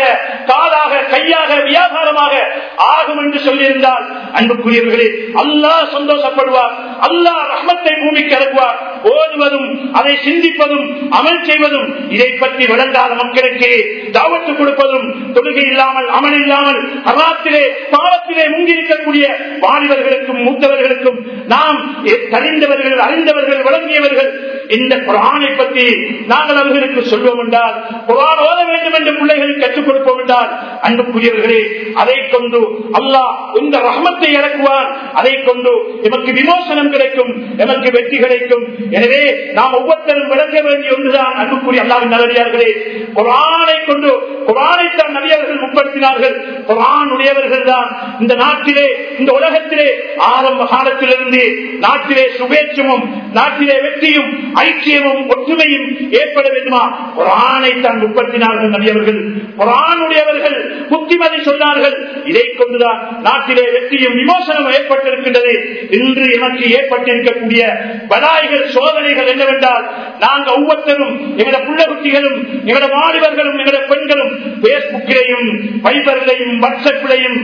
காலாக கையாக வியாபாரமாக ஆகும் என்று சொல்லியிருந்தால் அன்புக்குரியவர்களே அல்லாஹ் சந்தோஷப்படுவார். அல்லாஹ் ரஹ்மத்தை பூமிக்கு இறங்குவார் ஓதுவதும் அதை சிந்திப்பதும் அமல் செய்வதும் இதை பற்றி விளங்காத மக்களுக்கு தாவத்து கொடுப்பதும் தொழுகை இல்லாமல் அமல் இல்லாமல் அராத்திலே பாலத்திலே முங்கியிருக்கக்கூடிய வாலிபர்களுக்கும் மூத்தவர்களுக்கும் நாம் தெரிந்தவர்கள் அறிந்தவர்கள் வழங்கியவர்கள் இந்த குரானை பற்றி நாங்கள் அவர்களுக்கு சொல்வோம் என்றால் குரான் ஓத வேண்டும் என்று பிள்ளைகளுக்கு கற்றுக் கொடுப்போம் என்றால் அன்புக்குரியவர்களே அதை கொண்டு அல்லாஹ் இந்த ரஹமத்தை இறக்குவார் அதை கொண்டு எமக்கு விமோசனம் கிடைக்கும் எமக்கு வெற்றி கிடைக்கும். எனவே நாம் ஒவ்வொருத்தரும் விளக்க வேண்டிய ஒன்றுதான். அன்புக்குரிய அல்லாவின் நல்லடியார்களே குரானை கொண்டு குரானை தான் நபியவர்கள் முற்படுத்தினார்கள் குரான் உடையவர்கள் தான். இந்த நாட்டிலே இந்த உலகத்திலே ஆரம்ப காலத்திலிருந்து நாட்டிலே சுபேட்சமும் நாட்டிலே வெற்றியும் ஐக்கியமும் ஒற்றுமையும் ஏற்பட வேண்டுமா? குரானை தான் முற்படுத்தினார்கள் நபியவர்கள் குரானுடையவர்கள் புத்திமதி சொன்னார்கள். இதை கொண்டுதான் நாட்டிலே வெற்றியும் விமோசனம் ஏற்பட்டிருக்கின்றது. இன்று எனக்கு ஏற்பட்டிருக்கக்கூடிய பலாய்கள் சோதனைகள் என்னவென்றால் நாங்கள் ஒவ்வொருத்தரும் எங்களோட புள்ள குட்டிகளும் எங்களோட மாணவர்களும் எங்களோட பெண்களும் பேஸ்புக்கிலையும் பைபரிலையும் வாட்ஸ்அப்பிலையும்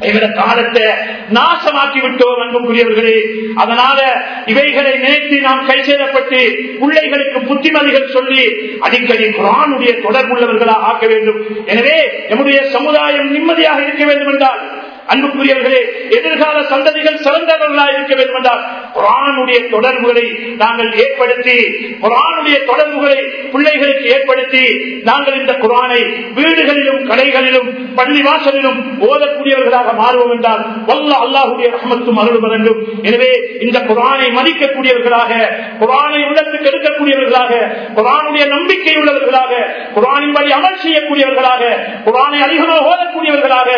எங்களோட காலத்தை நாசமாக்கி விட்டோம் அன்புக்குரியவர்களே. அதனால இவைகளை நினைத்து நாம் கை சேதப்பட்டு பிள்ளைகளுக்கு புத்திமதிகள் சொல்லி அடிக்கடி குரானுடைய தொடர்புள்ளவர்களாக ஆக்க வேண்டும். எனவே நம்முடைய சமுதாயம் நிம்மதியாக இருக்க வேண்டும் என்றால் அன்புக்குரியவர்களே எதிர்கால சந்ததிகள் சிறந்தவர்களாக இருக்க வேண்டும் என்றால் குரானுடைய தொடர்புகளை நாங்கள் ஏற்படுத்தி குரானுடைய தொடர்புகளை பிள்ளைகளுக்கு ஏற்படுத்தி நாங்கள் இந்த குரானை வீடுகளிலும் கடைகளிலும் பள்ளி வாசலிலும் ஓதக்கூடியவர்களாக மாறுவோம் என்றால் வல்ல அல்லாஹுடைய ரஹமத்தும் அருள் வழங்கும் எனவே இந்த குரானை மதிக்கக்கூடியவர்களாக குரானை உள்ளத்துக்கு எடுக்கக்கூடியவர்களாக குரானுடைய நம்பிக்கை உள்ளவர்களாக குரானின் படி அமல் செய்யக்கூடியவர்களாக குரானை அதிகமாக ஓதக்கூடியவர்களாக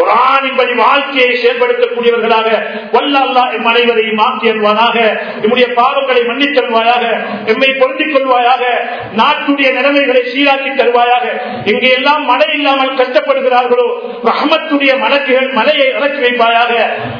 குரானின் நம்முடைய வாழ்க்கையை செயல்படுத்தக்கூடியவர்களாக வல்ல அல்லா எம் அனைவரையும் மாற்றி அல்வானாக நம்முடைய பாவங்களை மன்னித் தருவாயாக எம்மை பொருந்திக் கொள்வாயாக நாட்டுடைய நிலைமைகளை சீராக்கி தருவாயாக இங்கே எல்லாம் மழை இல்லாமல் கஷ்டப்படுகிறார்களோ ரஹமத்துடைய மலக்குகள் மலையை இறக்கி வைப்பாயாக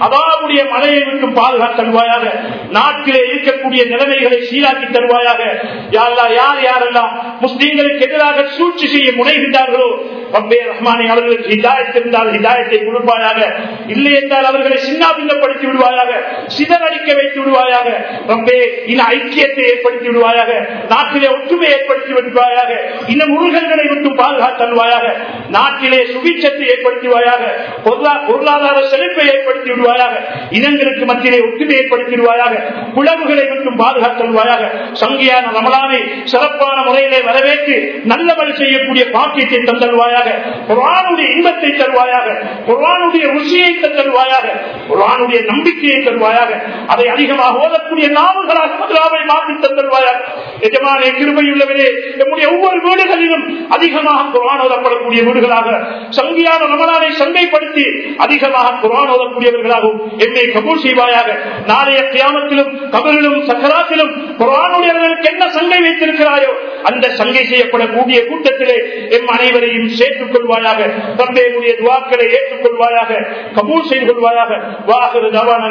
அவாவுடைய மலையை விட்டு பாதுகாத்தருவாயாக நாட்டிலே இருக்கக்கூடிய நிலைமைகளை சீராக்கி தருவாயாக யாரா யார் யாரெல்லாம் முஸ்லீம்களுக்கு எதிராக சூழ்ச்சி செய்ய முனைகின்றார்களோ ரப்பே ரஹ்மானை அவர்களுக்கு ஹிதாயத் இருந்தால் ஹிதாயத்தை கொடுப்பாயாக. இல்லை என்றால் அவர்களை சின்னாபின்னப்படுத்தி விடுவாயாக. சிதறடிக்க வைத்து விடுவாயாக. ரப்பே இன ஐக்கியத்தை ஏற்படுத்தி விடுவாயாக. நாட்டிலே ஒற்றுமை ஏற்படுத்தி விடுவாயாக. இன முருகன்களை விட்டு பாதுகாத்தல்வாயாக நாட்டிலே சுபிச்சத்தை ஏற்படுத்திவாயாக பொருளாதார செழிப்பை ஏற்படுத்தி விடுவாயாக. இனங்களுக்கு மத்தியிலே ஒற்றுமை ஏற்படுத்தி விடுவாயாக. விட்டும் விட்டு பாதுகாத்தல்வாயாக சங்கியான ரமலானை சிறப்பான முறையிலே வரவேற்று நல்லவழி செய்யக்கூடிய பாக்கியத்தை தருவாயாக. குரானுடைய இன்பத்தை தருவாயாக. குரானுடைய ருசியை தருவாயாக. குரானுடைய நம்பிக்கையை தருவாயாக. அதை அதிகமாக ஓதக்கூடிய நாவுகளாக முதலாவை மாற்றி தருவாயாக எஜமானே கிருமையுள்ளவரே நம்முடைய ஒவ்வொரு வீடுகளிலும் அதிகமாக குரான் ஓதப்படக்கூடிய வீடுகளாக சங்கியான ரமணானை சந்தைப்படுத்தி அதிகமாக குரான் ஓதக்கூடியவர்களாகவும் என்னை கபூல் செய்வாயாக. நாளைய கியாமத்திலும் கபலிலும் சக்கராத்திலும் குரானுடையவர்களுக்கு என்ன சங்கை வைத்திருக்கிறாயோ அந்த சங்கை செய்யப்படக்கூடிய கூட்டத்திலே எம் அனைவரையும் சேர்த்துக் ஏற்றுக்கொள்வாயாக தந்தையுடைய துவாக்களை ஏற்றுக்கொள்வாயாக கபூல் செய்து கொள்வாயாக. வாகரு தவான